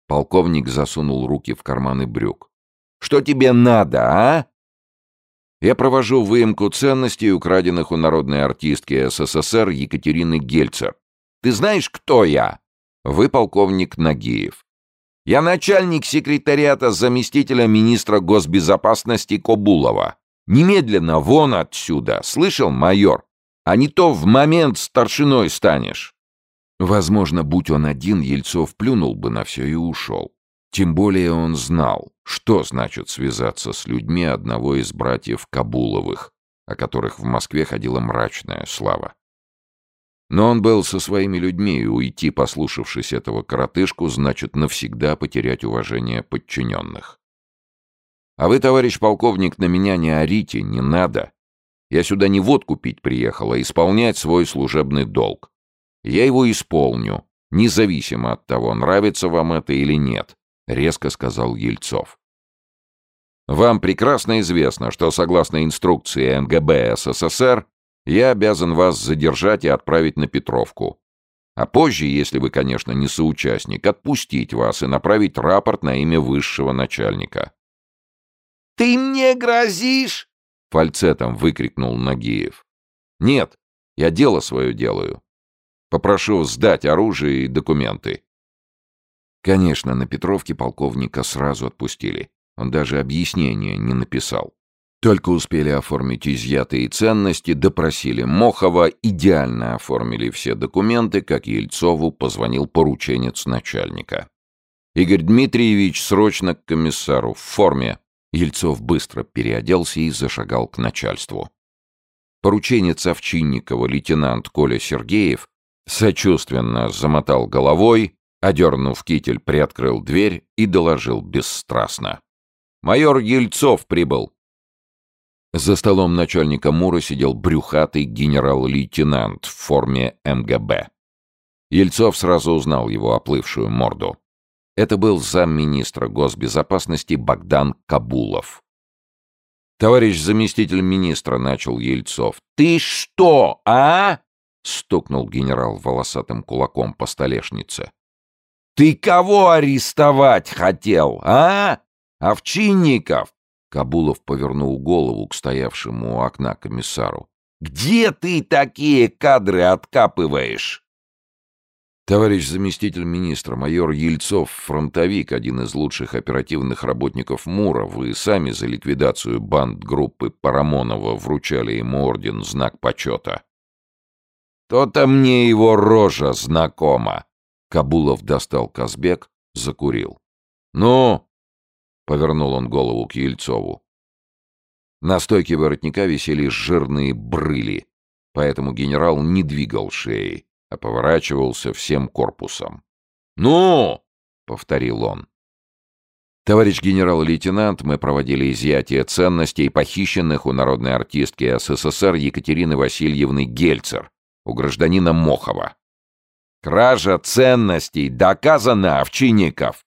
Полковник засунул руки в карманы брюк. Что тебе надо, а? Я провожу выемку ценностей, украденных у народной артистки СССР Екатерины Гельцер. Ты знаешь, кто я? Вы полковник Нагиев. Я начальник секретариата заместителя министра госбезопасности Кобулова. Немедленно вон отсюда, слышал, майор? А не то в момент старшиной станешь. Возможно, будь он один, Ельцов плюнул бы на все и ушел. Тем более он знал, что значит связаться с людьми одного из братьев Кабуловых, о которых в Москве ходила мрачная слава. Но он был со своими людьми, и уйти, послушавшись этого коротышку, значит навсегда потерять уважение подчиненных. «А вы, товарищ полковник, на меня не орите, не надо. Я сюда не водку пить приехал, а исполнять свой служебный долг. Я его исполню, независимо от того, нравится вам это или нет», — резко сказал Ельцов. «Вам прекрасно известно, что согласно инструкции МГБ СССР я обязан вас задержать и отправить на Петровку. А позже, если вы, конечно, не соучастник, отпустить вас и направить рапорт на имя высшего начальника». «Ты мне грозишь?» — фальцетом выкрикнул Нагиев. «Нет, я дело свое делаю. Попрошу сдать оружие и документы». Конечно, на Петровке полковника сразу отпустили. Он даже объяснения не написал. Только успели оформить изъятые ценности, допросили Мохова, идеально оформили все документы, как Ельцову позвонил порученец начальника. «Игорь Дмитриевич, срочно к комиссару, в форме!» Ельцов быстро переоделся и зашагал к начальству. Порученец Овчинникова, лейтенант Коля Сергеев, сочувственно замотал головой, одернув китель, приоткрыл дверь и доложил бесстрастно. «Майор Ельцов прибыл!» За столом начальника МУРа сидел брюхатый генерал-лейтенант в форме МГБ. Ельцов сразу узнал его оплывшую морду. Это был замминистра госбезопасности Богдан Кабулов. «Товарищ заместитель министра», — начал Ельцов. «Ты что, а?» — стукнул генерал волосатым кулаком по столешнице. «Ты кого арестовать хотел, а? Овчинников? Кабулов повернул голову к стоявшему у окна комиссару. «Где ты такие кадры откапываешь?» Товарищ заместитель министра, майор Ельцов, фронтовик, один из лучших оперативных работников МУРа, вы сами за ликвидацию банд группы Парамонова вручали ему орден «Знак почета». «То-то мне его рожа знакома!» Кабулов достал Казбек, закурил. «Ну, Повернул он голову к Ельцову. На стойке воротника висели жирные брыли, поэтому генерал не двигал шеей, а поворачивался всем корпусом. «Ну!» — повторил он. «Товарищ генерал-лейтенант, мы проводили изъятие ценностей, похищенных у народной артистки СССР Екатерины Васильевны Гельцер, у гражданина Мохова». «Кража ценностей доказана, Овчинников!»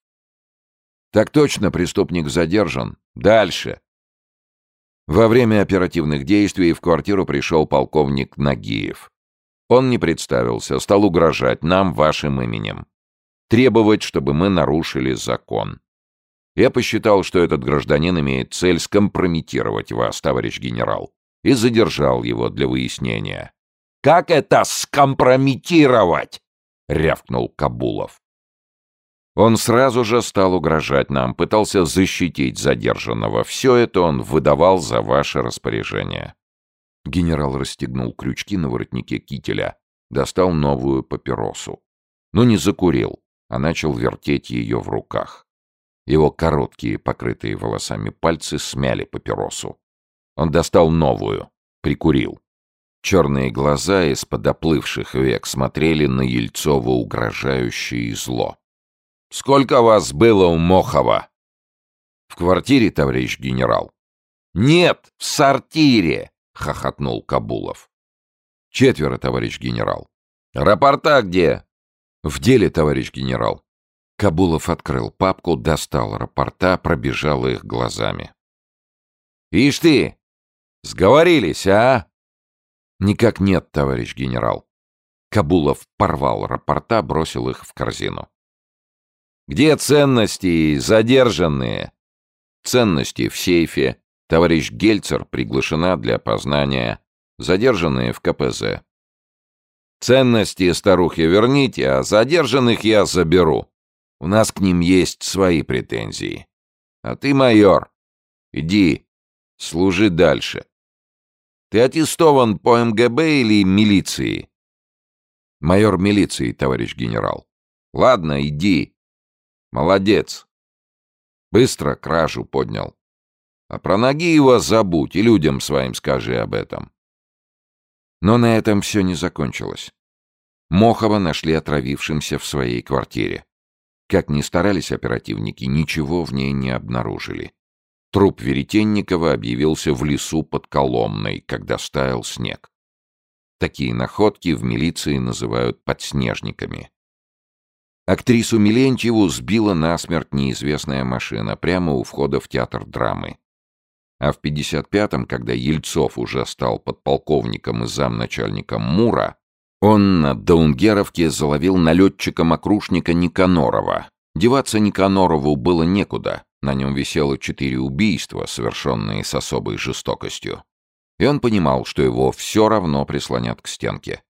Так точно, преступник задержан. Дальше. Во время оперативных действий в квартиру пришел полковник Нагиев. Он не представился, стал угрожать нам вашим именем. Требовать, чтобы мы нарушили закон. Я посчитал, что этот гражданин имеет цель скомпрометировать вас, товарищ генерал, и задержал его для выяснения. «Как это скомпрометировать?» — рявкнул Кабулов. Он сразу же стал угрожать нам, пытался защитить задержанного. Все это он выдавал за ваше распоряжение. Генерал расстегнул крючки на воротнике кителя, достал новую папиросу. Но не закурил, а начал вертеть ее в руках. Его короткие, покрытые волосами пальцы смяли папиросу. Он достал новую, прикурил. Черные глаза из-под оплывших век смотрели на Ельцова угрожающее и зло. Сколько вас было у Мохова?» «В квартире, товарищ генерал». «Нет, в сортире!» — хохотнул Кабулов. «Четверо, товарищ генерал». «Рапорта где?» «В деле, товарищ генерал». Кабулов открыл папку, достал рапорта, пробежал их глазами. «Ишь ты! Сговорились, а?» «Никак нет, товарищ генерал». Кабулов порвал рапорта, бросил их в корзину. Где ценности задержанные?» «Ценности в сейфе. Товарищ Гельцер приглашена для опознания. Задержанные в КПЗ». «Ценности, старухи, верните, а задержанных я заберу. У нас к ним есть свои претензии. А ты, майор, иди, служи дальше. Ты аттестован по МГБ или милиции?» «Майор милиции, товарищ генерал». «Ладно, иди. Молодец. Быстро кражу поднял. А про ноги его забудь и людям своим скажи об этом. Но на этом все не закончилось. Мохова нашли отравившимся в своей квартире. Как ни старались оперативники, ничего в ней не обнаружили. Труп Веретенникова объявился в лесу под Коломной, когда стаял снег. Такие находки в милиции называют подснежниками. Актрису Милентьеву сбила насмерть неизвестная машина прямо у входа в театр драмы. А в 55-м, когда Ельцов уже стал подполковником и замначальником МУРа, он на Даунгеровке заловил налетчика-макрушника Никанорова. Деваться Никанорову было некуда, на нем висело четыре убийства, совершенные с особой жестокостью. И он понимал, что его все равно прислонят к стенке.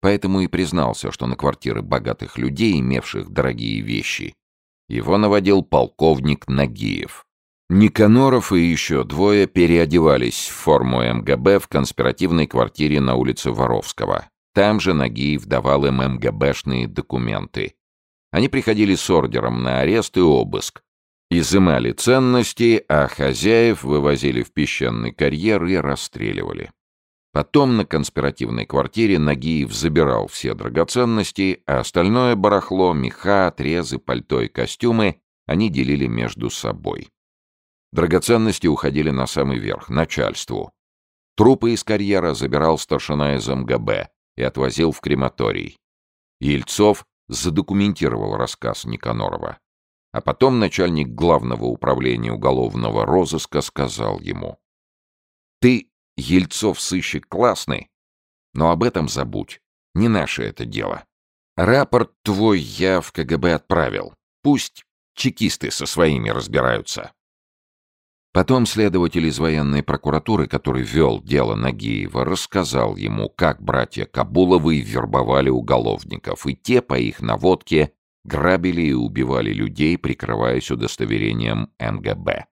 Поэтому и признался, что на квартиры богатых людей, имевших дорогие вещи, его наводил полковник Нагиев. Никаноров и еще двое переодевались в форму МГБ в конспиративной квартире на улице Воровского. Там же Нагиев давал им МГБшные документы. Они приходили с ордером на арест и обыск, изымали ценности, а хозяев вывозили в песчаный карьер и расстреливали. Потом на конспиративной квартире Нагиев забирал все драгоценности, а остальное барахло, меха, отрезы, пальто и костюмы они делили между собой. Драгоценности уходили на самый верх, начальству. Трупы из карьера забирал старшина из МГБ и отвозил в крематорий. Ельцов задокументировал рассказ Никанорова. А потом начальник главного управления уголовного розыска сказал ему. «Ты, Ельцов, сыщик классный, но об этом забудь. Не наше это дело. Рапорт твой я в КГБ отправил. Пусть чекисты со своими разбираются. Потом следователь из военной прокуратуры, который вел дело Нагиева, рассказал ему, как братья Кабуловы вербовали уголовников, и те, по их наводке, грабили и убивали людей, прикрываясь удостоверением НГБ.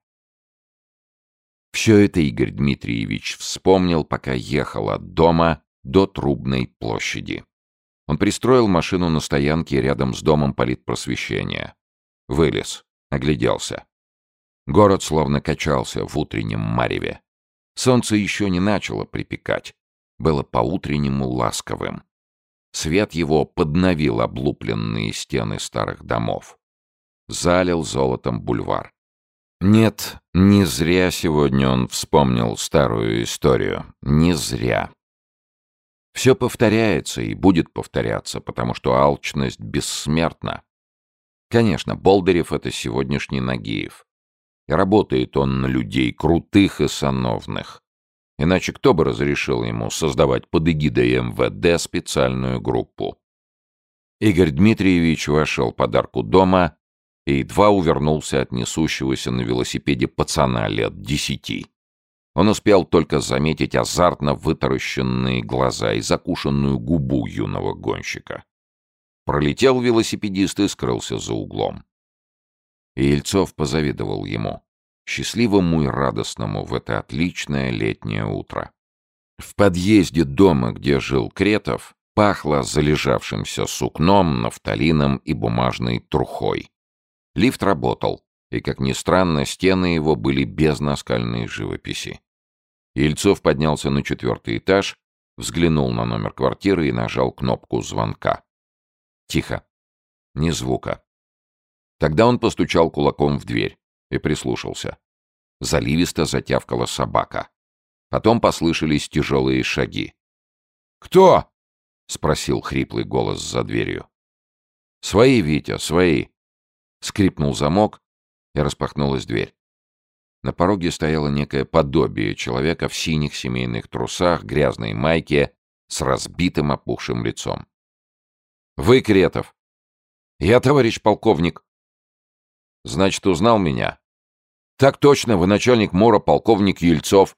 Все это Игорь Дмитриевич вспомнил, пока ехал от дома до Трубной площади. Он пристроил машину на стоянке рядом с домом политпросвещения. Вылез, огляделся. Город словно качался в утреннем мареве. Солнце еще не начало припекать. Было по-утреннему ласковым. Свет его подновил облупленные стены старых домов. Залил золотом бульвар. Нет, не зря сегодня он вспомнил старую историю. Не зря. Все повторяется и будет повторяться, потому что алчность бессмертна. Конечно, Болдырев — это сегодняшний Нагиев. И работает он на людей крутых и сановных. Иначе кто бы разрешил ему создавать под эгидой МВД специальную группу? Игорь Дмитриевич вошел под арку дома и едва увернулся от несущегося на велосипеде пацана лет десяти. Он успел только заметить азартно вытаращенные глаза и закушенную губу юного гонщика. Пролетел велосипедист и скрылся за углом. И Ельцов позавидовал ему, счастливому и радостному в это отличное летнее утро. В подъезде дома, где жил Кретов, пахло залежавшимся сукном, нафталином и бумажной трухой. Лифт работал, и, как ни странно, стены его были без наскальной живописи. Ельцов поднялся на четвертый этаж, взглянул на номер квартиры и нажал кнопку звонка. Тихо. Ни звука. Тогда он постучал кулаком в дверь и прислушался. Заливисто затявкала собака. Потом послышались тяжелые шаги. «Кто?» — спросил хриплый голос за дверью. «Свои, Витя, свои!» Скрипнул замок, и распахнулась дверь. На пороге стояло некое подобие человека в синих семейных трусах, грязной майке, с разбитым опухшим лицом. «Вы, Кретов?» «Я, товарищ полковник», Значит, узнал меня? Так точно, вы начальник МОРа, полковник Ельцов.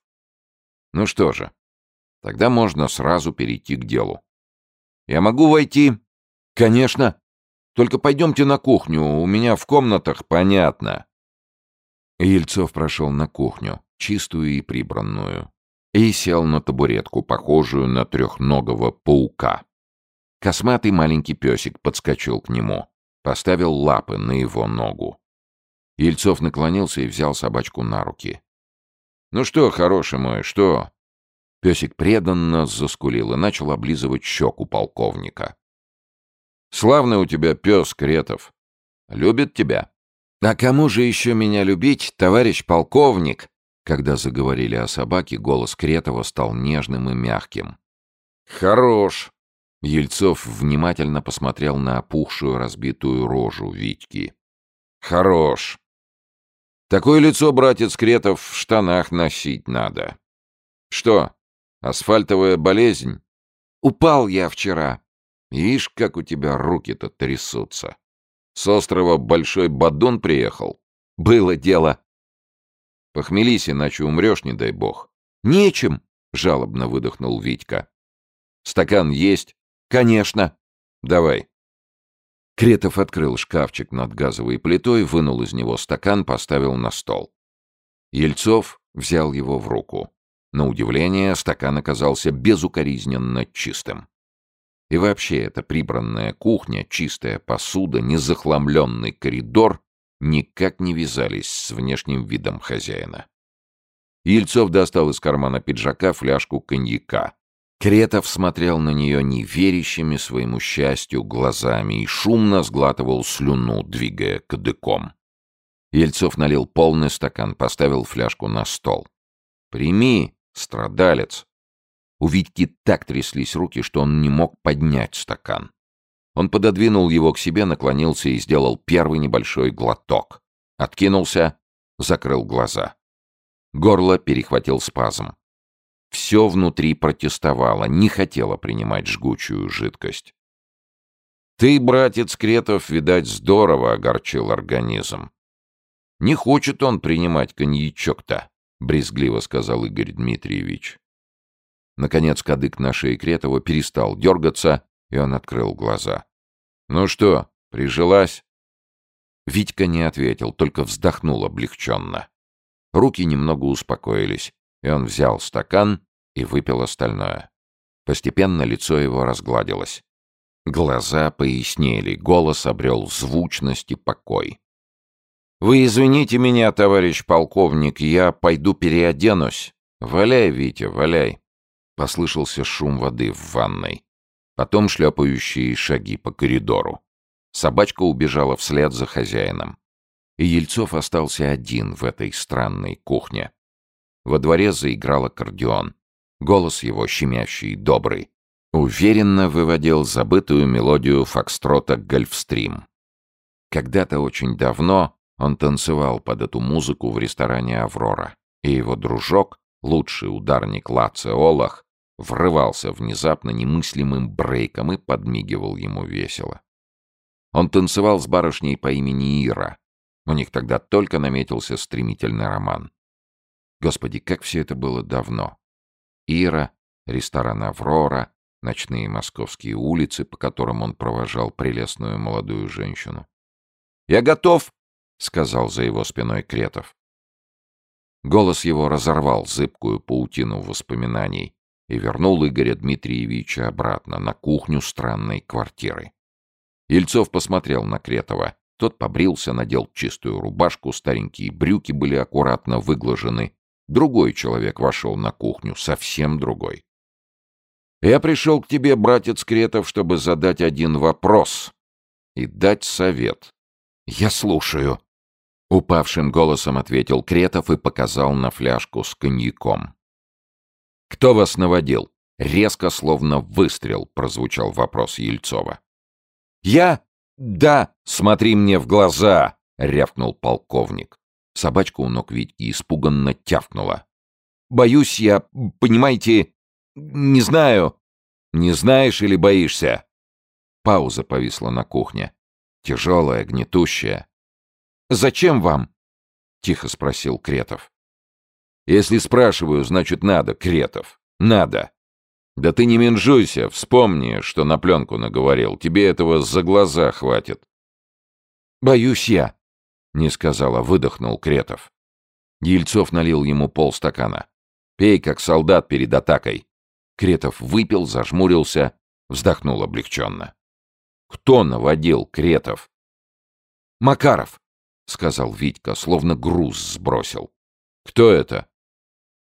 Ну что же, тогда можно сразу перейти к делу. Я могу войти? Конечно. Только пойдемте на кухню, у меня в комнатах понятно. Ельцов прошел на кухню, чистую и прибранную, и сел на табуретку, похожую на трехногого паука. Косматый маленький песик подскочил к нему, поставил лапы на его ногу. Ельцов наклонился и взял собачку на руки. «Ну что, хороший мой, что?» Песик преданно заскулил и начал облизывать щеку полковника. «Славный у тебя пес, Кретов. Любит тебя?» «А кому же еще меня любить, товарищ полковник?» Когда заговорили о собаке, голос Кретова стал нежным и мягким. «Хорош!» Ельцов внимательно посмотрел на опухшую разбитую рожу Витьки. «Хорош! Такое лицо, братец Кретов, в штанах носить надо. Что, асфальтовая болезнь? Упал я вчера. Ишь, как у тебя руки-то трясутся. С острова Большой Бадун приехал? Было дело. Похмелись, иначе умрешь, не дай бог. Нечем, жалобно выдохнул Витька. Стакан есть? Конечно. Давай. Кретов открыл шкафчик над газовой плитой, вынул из него стакан, поставил на стол. Ельцов взял его в руку. На удивление, стакан оказался безукоризненно чистым. И вообще, эта прибранная кухня, чистая посуда, незахламленный коридор никак не вязались с внешним видом хозяина. Ельцов достал из кармана пиджака фляжку коньяка. Кретов смотрел на нее неверящими своему счастью глазами и шумно сглатывал слюну, двигая кадыком. Ельцов налил полный стакан, поставил фляжку на стол. «Прими, страдалец!» У Витьки так тряслись руки, что он не мог поднять стакан. Он пододвинул его к себе, наклонился и сделал первый небольшой глоток. Откинулся, закрыл глаза. Горло перехватил спазм. Все внутри протестовало, не хотело принимать жгучую жидкость. «Ты, братец Кретов, видать, здорово огорчил организм. Не хочет он принимать коньячок-то», — брезгливо сказал Игорь Дмитриевич. Наконец кадык на шее Кретова перестал дергаться, и он открыл глаза. «Ну что, прижилась?» Витька не ответил, только вздохнул облегченно. Руки немного успокоились, и он взял стакан и выпил остальное. Постепенно лицо его разгладилось. Глаза пояснели, голос обрел звучность и покой. «Вы извините меня, товарищ полковник, я пойду переоденусь. Валяй, Витя, валяй. Послышался шум воды в ванной. Потом шлепающие шаги по коридору. Собачка убежала вслед за хозяином. И Ельцов остался один в этой странной кухне. Во дворе заиграл аккордеон. Голос его, щемящий и добрый, уверенно выводил забытую мелодию фокстрота «Гольфстрим». Когда-то очень давно он танцевал под эту музыку в ресторане «Аврора», и его дружок, лучший ударник Лаце Олах, врывался внезапно немыслимым брейком и подмигивал ему весело. Он танцевал с барышней по имени Ира. У них тогда только наметился стремительный роман. Господи, как все это было давно. Ира, ресторан «Аврора», ночные московские улицы, по которым он провожал прелестную молодую женщину. «Я готов!» — сказал за его спиной Кретов. Голос его разорвал зыбкую паутину воспоминаний, и вернул Игоря Дмитриевича обратно на кухню странной квартиры. Ельцов посмотрел на Кретова. Тот побрился, надел чистую рубашку, старенькие брюки были аккуратно выглажены. Другой человек вошел на кухню, совсем другой. «Я пришел к тебе, братец Кретов, чтобы задать один вопрос и дать совет». «Я слушаю», — упавшим голосом ответил Кретов и показал на фляжку с коньяком. «Кто вас наводил?» Резко, словно выстрел, прозвучал вопрос Ельцова. «Я? Да! Смотри мне в глаза!» — рявкнул полковник. Собачка у ног Витьки испуганно тявкнула. «Боюсь я, понимаете, не знаю». «Не знаешь или боишься?» Пауза повисла на кухне. Тяжелая, гнетущая. «Зачем вам?» — тихо спросил Кретов. Если спрашиваю, значит надо, Кретов. Надо. Да ты не менжуйся, вспомни, что на пленку наговорил. Тебе этого за глаза хватит. Боюсь я, не сказала, выдохнул Кретов. Ельцов налил ему полстакана. Пей, как солдат перед атакой. Кретов выпил, зажмурился, вздохнул облегченно. Кто наводил Кретов? Макаров, сказал Витька, словно груз сбросил. Кто это?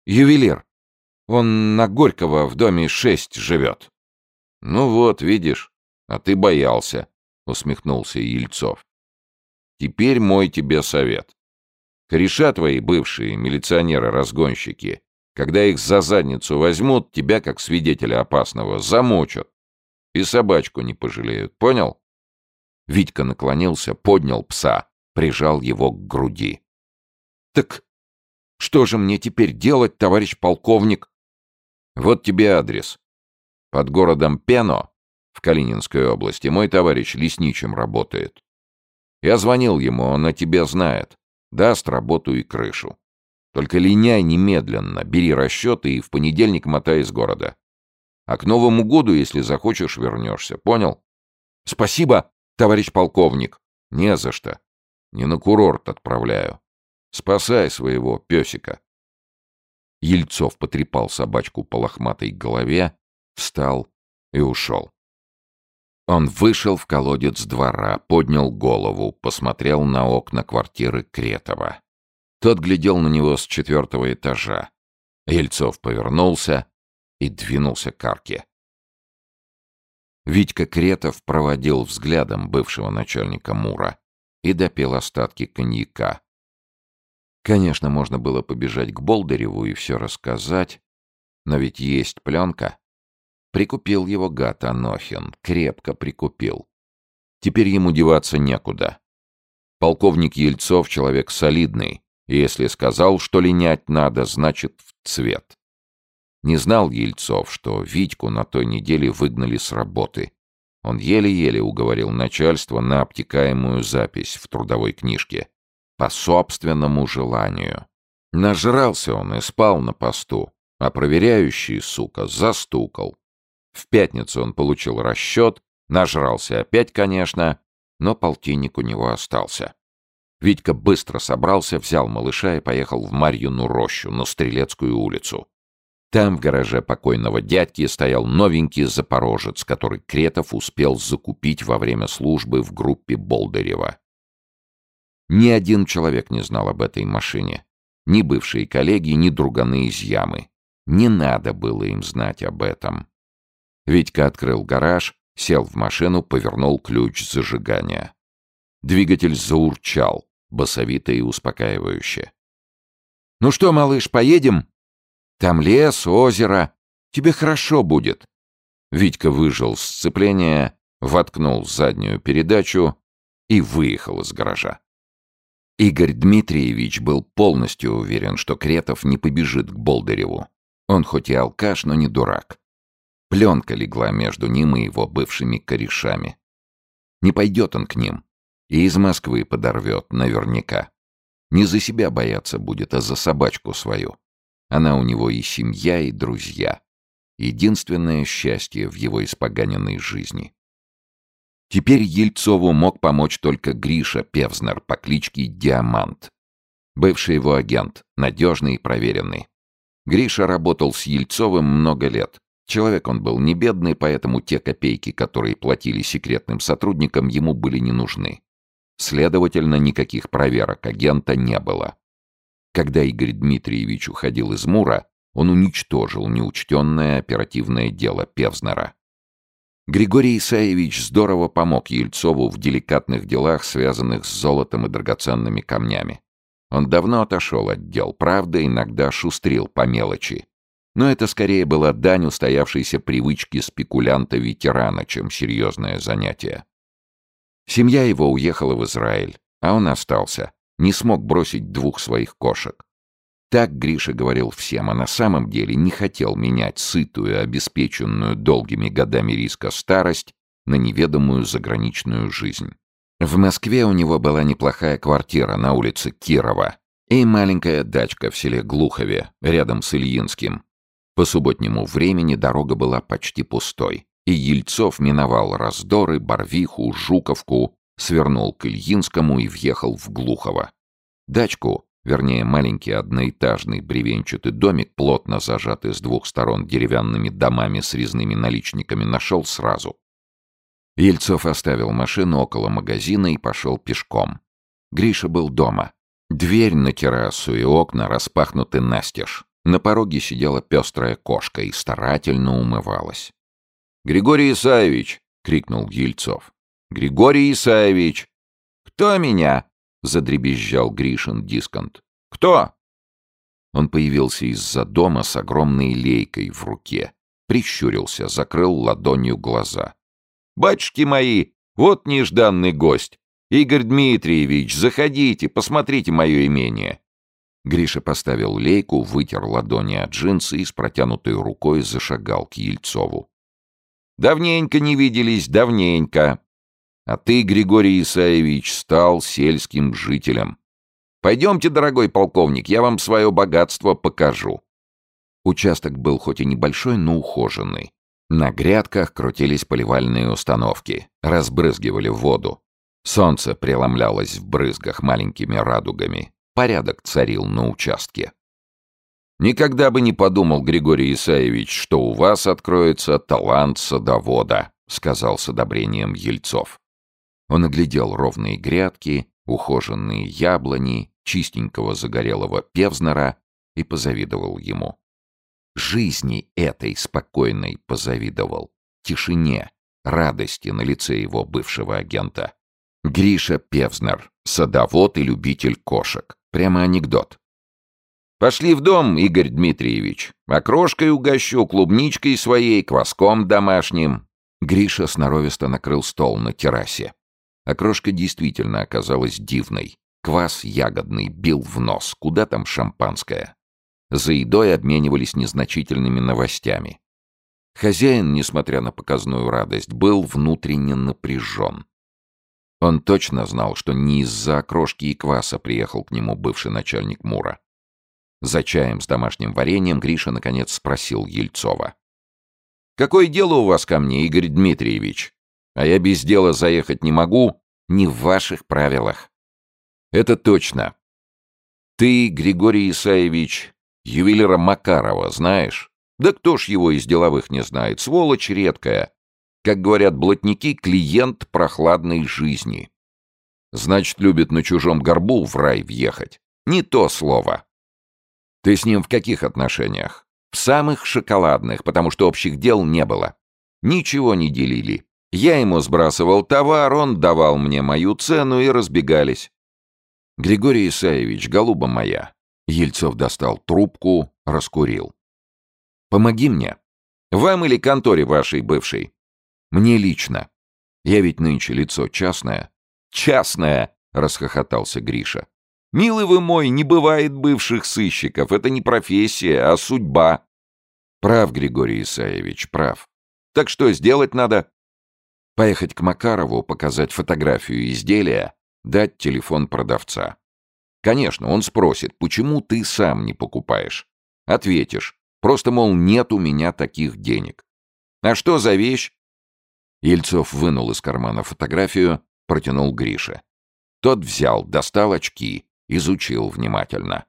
Ювелир. Он на Горького в доме шесть живет. Ну вот, видишь, а ты боялся, усмехнулся Ельцов. Теперь мой тебе совет. Кореша твои бывшие милиционеры-разгонщики, когда их за задницу возьмут, тебя, как свидетеля опасного, замочат. И собачку не пожалеют, понял? Витька наклонился, поднял пса, прижал его к груди. «Так что же мне теперь делать, товарищ полковник?» «Вот тебе адрес. Под городом Пено, в Калининской области, мой товарищ лесничим работает. Я звонил ему, он о тебе знает. Даст работу и крышу. Только линяй немедленно, бери расчеты и в понедельник мотай из города. А к Новому году, если захочешь, вернешься. Понял? Спасибо, товарищ полковник. Не за что. Не на курорт отправляю. Спасай своего песика. Ельцов потрепал собачку по лохматой голове, встал и ушел. Он вышел в колодец двора, поднял голову, посмотрел на окна квартиры Кретова. Тот глядел на него с четвертого этажа. Ельцов повернулся и двинулся к арке. Витька Кретов проводил взглядом бывшего начальника Мура и допил остатки коньяка. Конечно, можно было побежать к Болдыреву и все рассказать, но ведь есть пленка. Прикупил его гад Анохин, крепко прикупил. Теперь ему деваться некуда. Полковник Ельцов — человек солидный, и если сказал, что линять надо, значит в цвет. Не знал Ельцов, что Витьку на той неделе выгнали с работы. Он еле-еле уговорил начальство на обтекаемую запись в трудовой книжке. По собственному желанию. Нажрался он и спал на посту, а проверяющий, сука, застукал. В пятницу он получил расчет, нажрался опять, конечно, но полтинник у него остался. Витька быстро собрался, взял малыша и поехал в Марьину рощу, на Стрелецкую улицу. Там в гараже покойного дядьки стоял новенький запорожец, который Кретов успел закупить во время службы в группе Болдырева. Ни один человек не знал об этой машине. Ни бывшие коллеги, ни друганы из ямы. Не надо было им знать об этом. Витька открыл гараж, сел в машину, повернул ключ зажигания. Двигатель заурчал, басовито и успокаивающе. «Ну что, малыш, поедем? Там лес, озеро. Тебе хорошо будет». Витька выжил сцепление, воткнул заднюю передачу и выехал из гаража. Игорь Дмитриевич был полностью уверен, что Кретов не побежит к Болдыреву. Он хоть и алкаш, но не дурак. Пленка легла между ним и его бывшими корешами. Не пойдет он к ним. И из Москвы подорвет, наверняка. Не за себя бояться будет, а за собачку свою. Она у него и семья, и друзья. Единственное счастье в его испоганенной жизни. Теперь Ельцову мог помочь только Гриша Певзнер по кличке Диамант. Бывший его агент, надежный и проверенный. Гриша работал с Ельцовым много лет, Человек он был не бедный, поэтому те копейки, которые платили секретным сотрудникам, ему были не нужны. Следовательно, никаких проверок агента не было. Когда Игорь Дмитриевич уходил из Мура, он уничтожил неучтенное оперативное дело Певзнера. Григорий Исаевич здорово помог Ельцову в деликатных делах, связанных с золотом и драгоценными камнями. Он давно отошел от дел, правда, иногда шустрил по мелочи, но это скорее была дань устоявшейся привычки спекулянта-ветерана, чем серьезное занятие. Семья его уехала в Израиль, а он остался, не смог бросить двух своих кошек. Так Гриша говорил всем, а на самом деле не хотел менять сытую, обеспеченную долгими годами риска старость на неведомую заграничную жизнь. В Москве у него была неплохая квартира на улице Кирова и маленькая дачка в селе Глухове, рядом с Ильинским, по субботнему времени дорога была почти пустой, и Ельцов миновал раздоры, Барвиху, Жуковку, свернул к Ильинскому и въехал в Глухово. Дачку, вернее маленький одноэтажный бревенчатый домик, плотно зажатый с двух сторон деревянными домами с резными наличниками, нашел сразу. Ельцов оставил машину около магазина и пошел пешком. Гриша был дома. Дверь на террасу и окна распахнуты настежь. На пороге сидела пестрая кошка и старательно умывалась. «Григорий Исаевич!» — крикнул Ельцов. «Григорий Исаевич!» «Кто меня?» — задребезжал Гришин дисконт. «Кто?» Он появился из-за дома с огромной лейкой в руке. Прищурился, закрыл ладонью глаза. «Батюшки мои, вот нежданный гость! Игорь Дмитриевич, заходите, посмотрите мое имение!» Гриша поставил лейку, вытер ладони от джинсы и с протянутой рукой зашагал к Ельцову. «Давненько не виделись, давненько. А ты, Григорий Исаевич, стал сельским жителем. Пойдемте, дорогой полковник, я вам свое богатство покажу». Участок был хоть и небольшой, но ухоженный. На грядках крутились поливальные установки, разбрызгивали воду. Солнце преломлялось в брызгах маленькими радугами. Порядок царил на участке. «Никогда бы не подумал, Григорий Исаевич, что у вас откроется талант садовода», — сказал с одобрением Ельцов. Он оглядел ровные грядки, ухоженные яблони, чистенького загорелого певзнера и позавидовал ему. Жизни этой спокойной позавидовал, тишине, радости на лице его бывшего агента. Гриша Певзнер, садовод и любитель кошек. Прямо анекдот. «Пошли в дом, Игорь Дмитриевич. Окрошкой угощу, клубничкой своей, кваском домашним». Гриша сноровисто накрыл стол на террасе. Окрошка действительно оказалась дивной. Квас ягодный бил в нос, куда там шампанское. За едой обменивались незначительными новостями. Хозяин, несмотря на показную радость, был внутренне напряжен. Он точно знал, что не из-за окрошки и кваса приехал к нему бывший начальник Мура. За чаем с домашним вареньем Гриша наконец спросил Ельцова. «Какое дело у вас ко мне, Игорь Дмитриевич? А я без дела заехать не могу, не в ваших правилах. Это точно. Ты, Григорий Исаевич, ювелира Макарова знаешь? Да кто ж его из деловых не знает? Сволочь редкая. Как говорят блатники, клиент прохладной жизни. Значит, любит на чужом горбу в рай въехать. Не то слово. Ты с ним в каких отношениях? В самых шоколадных, потому что общих дел не было. Ничего не делили. Я ему сбрасывал товар, он давал мне мою цену и разбегались. Григорий Исаевич, голуба моя. Ельцов достал трубку, раскурил. Помоги мне. Вам или конторе вашей бывшей? Мне лично. Я ведь нынче лицо частное. Частное, расхохотался Гриша. Милый вы мой, не бывает бывших сыщиков. Это не профессия, а судьба. Прав, Григорий Исаевич, прав. Так что сделать надо? Поехать к Макарову, показать фотографию изделия, дать телефон продавца. Конечно, он спросит, почему ты сам не покупаешь? Ответишь, просто, мол, нет у меня таких денег. А что за вещь? Ельцов вынул из кармана фотографию, протянул Грише. Тот взял, достал очки, изучил внимательно.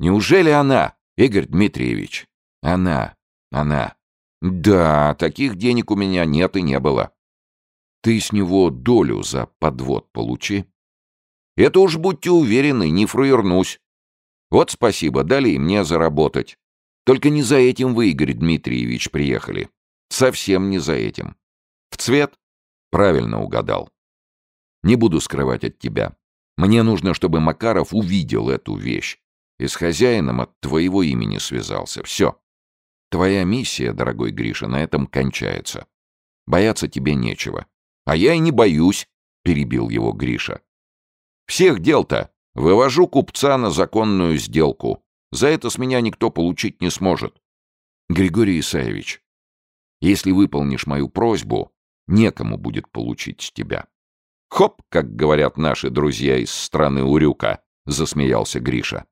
«Неужели она, Игорь Дмитриевич?» «Она, она. Да, таких денег у меня нет и не было. Ты с него долю за подвод получи. Это уж будьте уверены, не фруернусь. Вот спасибо, дали и мне заработать. Только не за этим вы, Игорь Дмитриевич, приехали. Совсем не за этим. В цвет? Правильно угадал. Не буду скрывать от тебя. Мне нужно, чтобы Макаров увидел эту вещь и с хозяином от твоего имени связался. Все. Твоя миссия, дорогой Гриша, на этом кончается. Бояться тебе нечего. «А я и не боюсь», — перебил его Гриша. «Всех дел-то. Вывожу купца на законную сделку. За это с меня никто получить не сможет». «Григорий Исаевич, если выполнишь мою просьбу, некому будет получить тебя». «Хоп!» — как говорят наши друзья из страны Урюка, — засмеялся Гриша.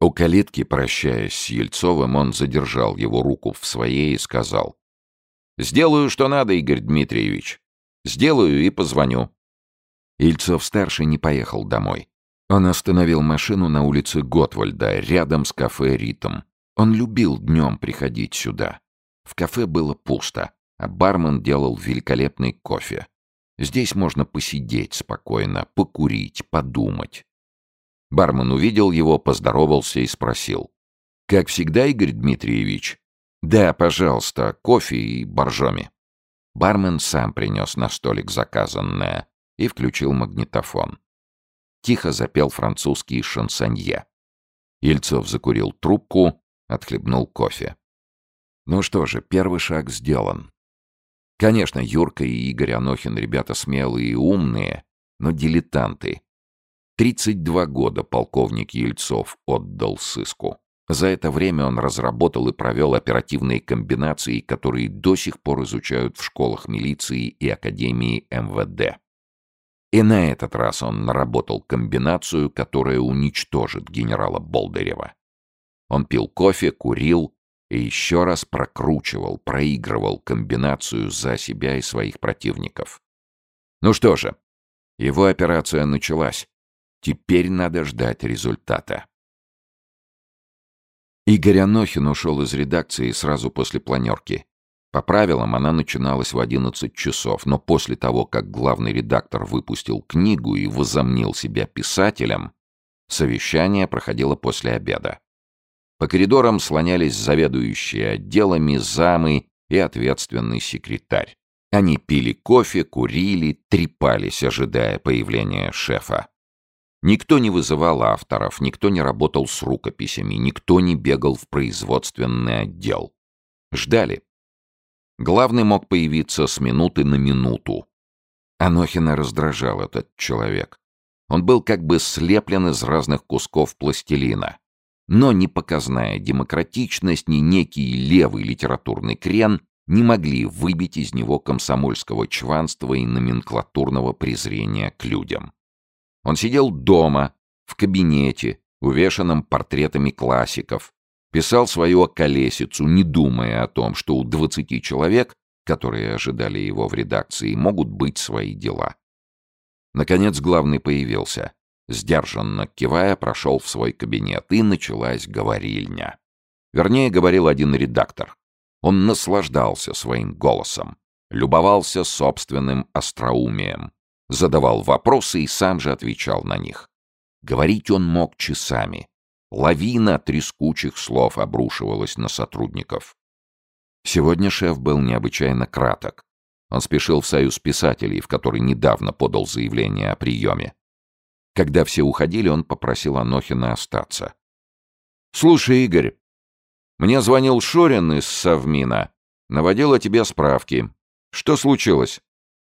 У калитки, прощаясь с Ельцовым, он задержал его руку в своей и сказал. «Сделаю, что надо, Игорь Дмитриевич. Сделаю и позвоню». Ильцов-старший не поехал домой. Он остановил машину на улице Готвальда, рядом с кафе «Ритм». Он любил днем приходить сюда. В кафе было пусто, а бармен делал великолепный кофе. Здесь можно посидеть спокойно, покурить, подумать. Бармен увидел его, поздоровался и спросил. «Как всегда, Игорь Дмитриевич?» «Да, пожалуйста, кофе и боржоми». Бармен сам принес на столик заказанное. и включил магнитофон. Тихо запел французский шансонье. Ельцов закурил трубку, отхлебнул кофе. Ну что же, первый шаг сделан. Конечно, Юрка и Игорь Анохин ребята смелые и умные, но дилетанты. 32 года полковник Ельцов отдал сыску. За это время он разработал и провел оперативные комбинации, которые до сих пор изучают в школах милиции и Академии МВД. И на этот раз он наработал комбинацию, которая уничтожит генерала Болдырева. Он пил кофе, курил и еще раз прокручивал, проигрывал комбинацию за себя и своих противников. Ну что же, его операция началась. Теперь надо ждать результата. Игорь Анохин ушел из редакции сразу после планерки. По правилам она начиналась в 11 часов, но после того, как главный редактор выпустил книгу и возомнил себя писателем, совещание проходило после обеда. По коридорам слонялись заведующие отделами, замы и ответственный секретарь. Они пили кофе, курили, трепались, ожидая появления шефа. Никто не вызывал авторов, никто не работал с рукописями, никто не бегал в производственный отдел. Ждали. Главный мог появиться с минуты на минуту. Анохина раздражал этот человек. Он был как бы слеплен из разных кусков пластилина. Но ни показная демократичность, ни некий левый литературный крен не могли выбить из него комсомольского чванства и номенклатурного презрения к людям. Он сидел дома, в кабинете, увешанном портретами классиков, писал свою околесицу, не думая о том, что у двадцати человек, которые ожидали его в редакции, могут быть свои дела. Наконец главный появился. Сдержанно кивая, прошел в свой кабинет, и началась говорильня. Вернее, говорил один редактор. Он наслаждался своим голосом, любовался собственным остроумием, задавал вопросы и сам же отвечал на них. Говорить он мог часами. Лавина трескучих слов обрушивалась на сотрудников. Сегодня шеф был необычайно краток. Он спешил в союз писателей, в который недавно подал заявление о приеме. Когда все уходили, он попросил Анохина остаться. «Слушай, Игорь, мне звонил Шорин из Совмина. Наводил о тебе справки. Что случилось?»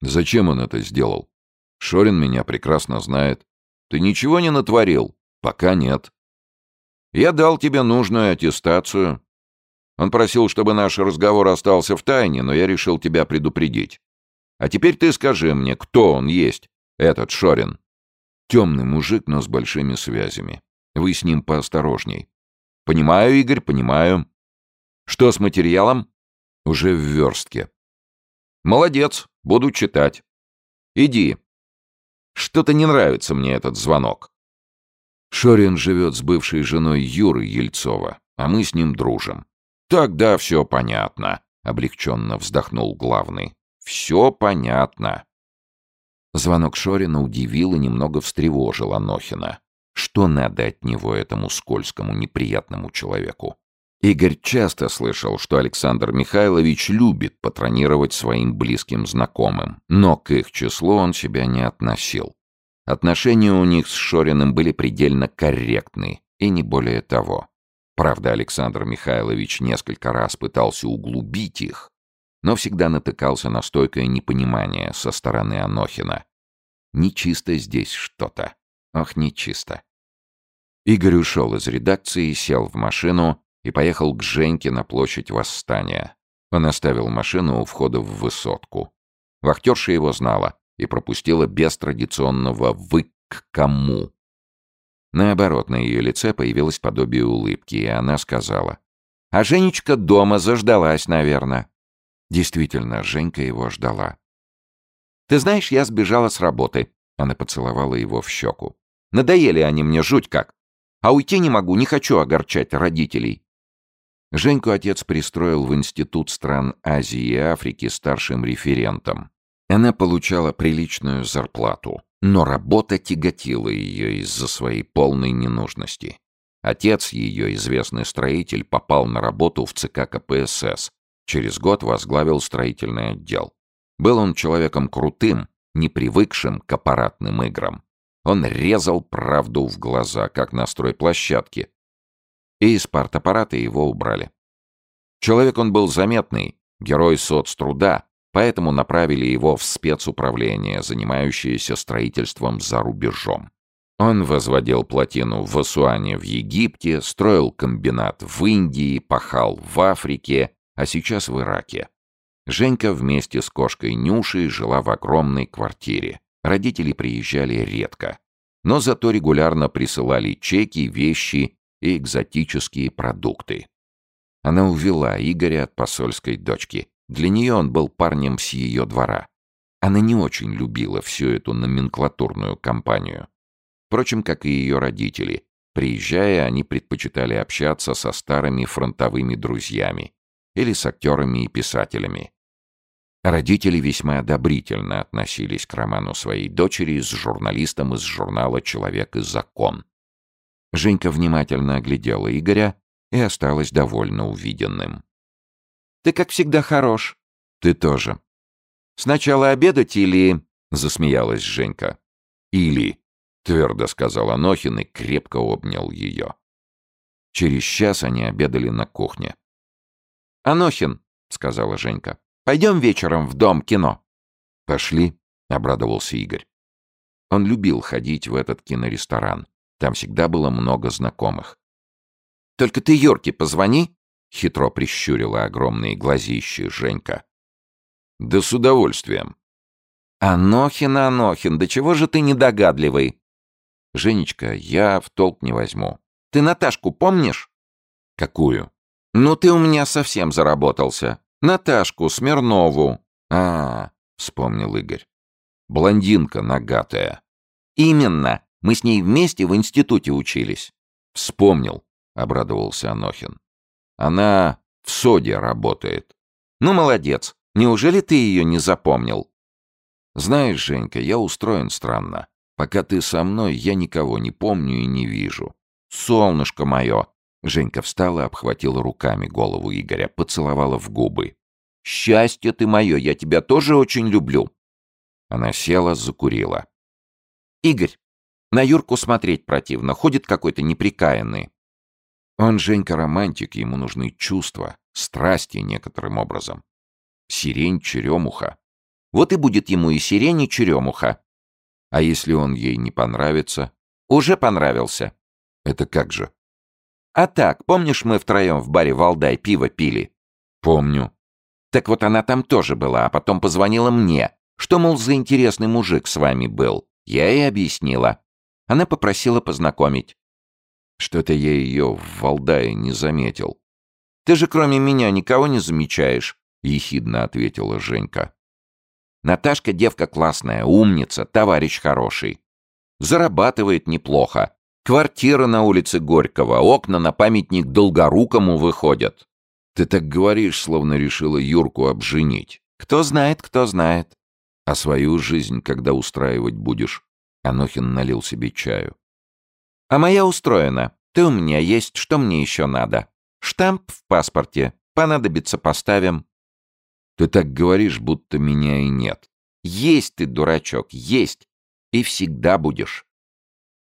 «Зачем он это сделал?» Шорин меня прекрасно знает. Ты ничего не натворил? Пока нет. Я дал тебе нужную аттестацию. Он просил, чтобы наш разговор остался в тайне, но я решил тебя предупредить. А теперь ты скажи мне, кто он есть, этот Шорин? Темный мужик, но с большими связями. Вы с ним поосторожней. Понимаю, Игорь, понимаю. Что с материалом? Уже в верстке. Молодец, буду читать. Иди, что-то не нравится мне этот звонок. Шорин живет с бывшей женой Юры Ельцова, а мы с ним дружим. Тогда все понятно, облегченно вздохнул главный. Все понятно. Звонок Шорина удивил и немного встревожил Анохина. Что надо от него этому скользкому, неприятному человеку? Игорь часто слышал, что Александр Михайлович любит патронировать своим близким знакомым, но к их числу он себя не относил. Отношения у них с Шориным были предельно корректны, и не более того. Правда, Александр Михайлович несколько раз пытался углубить их, но всегда натыкался на стойкое непонимание со стороны Анохина. Нечисто здесь что-то. Ох, нечисто. Игорь ушел из редакции, сел в машину и поехал к Женьке на площадь Восстания. Он оставил машину у входа в высотку. Вахтерша его знала и пропустила без традиционного «вы к кому?». Наоборот, на ее лице появилось подобие улыбки, и она сказала. «А Женечка дома заждалась, наверное». Действительно, Женька его ждала. «Ты знаешь, я сбежала с работы». Она поцеловала его в щеку. «Надоели они мне жуть как. А уйти не могу, не хочу огорчать родителей. Женьку отец пристроил в Институт стран Азии и Африки старшим референтом. Она получала приличную зарплату, но работа тяготила ее из-за своей полной ненужности. Отец ее, известный строитель, попал на работу в ЦК КПСС. Через год возглавил строительный отдел. Был он человеком крутым, не привыкшим к аппаратным играм. Он резал правду в глаза, как на стройплощадке. И из партаппарата его убрали. Человек он был заметный, герой соцтруда, поэтому направили его в спецуправление, занимающееся строительством за рубежом. Он возводил плотину в Асуане в Египте, строил комбинат в Индии, пахал в Африке, а сейчас в Ираке. Женька вместе с кошкой Нюшей жила в огромной квартире. Родители приезжали редко, но зато регулярно присылали чеки, вещи и экзотические продукты. Она увела Игоря от посольской дочки. Для нее он был парнем с ее двора. Она не очень любила всю эту номенклатурную компанию. Впрочем, как и ее родители. Приезжая, они предпочитали общаться со старыми фронтовыми друзьями или с актерами и писателями. Родители весьма одобрительно относились к роману своей дочери с журналистом из журнала «Человек и закон». Женька внимательно оглядела Игоря и осталась довольно увиденным. «Ты, как всегда, хорош». «Ты тоже». «Сначала обедать или...» — засмеялась Женька. «Или...» — твердо сказал Анохин и крепко обнял ее. Через час они обедали на кухне. «Анохин», — сказала Женька, — «пойдем вечером в дом кино». «Пошли», — обрадовался Игорь. Он любил ходить в этот киноресторан. Там всегда было много знакомых. «Только ты Юрке позвони», — хитро прищурила огромные глазищи Женька. «Да с удовольствием». «Анохин, Анохин, да чего же ты недогадливый?» «Женечка, я в толк не возьму». «Ты Наташку помнишь?» «Какую?» «Ну ты у меня совсем заработался. Наташку Смирнову». «А, — вспомнил Игорь. «Блондинка нагатая». «Именно. Мы с ней вместе в институте учились». «Вспомнил», — обрадовался Анохин. «Она в СОДе работает». «Ну, молодец. Неужели ты ее не запомнил?» «Знаешь, Женька, я устроен странно. Пока ты со мной, я никого не помню и не вижу. Солнышко мое, Женька встала, обхватила руками голову Игоря, поцеловала в губы. «Счастье ты мое, я тебя тоже очень люблю!» Она села, закурила. «Игорь, на Юрку смотреть противно, ходит какой-то неприкаянный». Он, Женька, романтик, ему нужны чувства, страсти некоторым образом. Сирень, черемуха. Вот и будет ему и сирень, и черемуха. А если он ей не понравится? Уже понравился. Это как же? А так, помнишь, мы втроем в баре «Валдай» пиво пили? Помню. Так вот она там тоже была, а потом позвонила мне, что, мол, за интересный мужик с вами был. Я ей объяснила. Она попросила познакомить. Что-то я ее в Валдае не заметил. Ты же кроме меня никого не замечаешь, ехидно ответила Женька. Наташка девка классная, умница, товарищ хороший. Зарабатывает неплохо. Квартира на улице Горького, окна на памятник Долгорукому выходят. Ты так говоришь, словно решила Юрку обженить. Кто знает, кто знает. А свою жизнь, когда устраивать будешь? Анохин налил себе чаю. А моя устроена. Ты у меня есть, что мне еще надо? Штамп в паспорте. Понадобится, поставим. Ты так говоришь, будто меня и нет. Есть ты, дурачок, есть. И всегда будешь.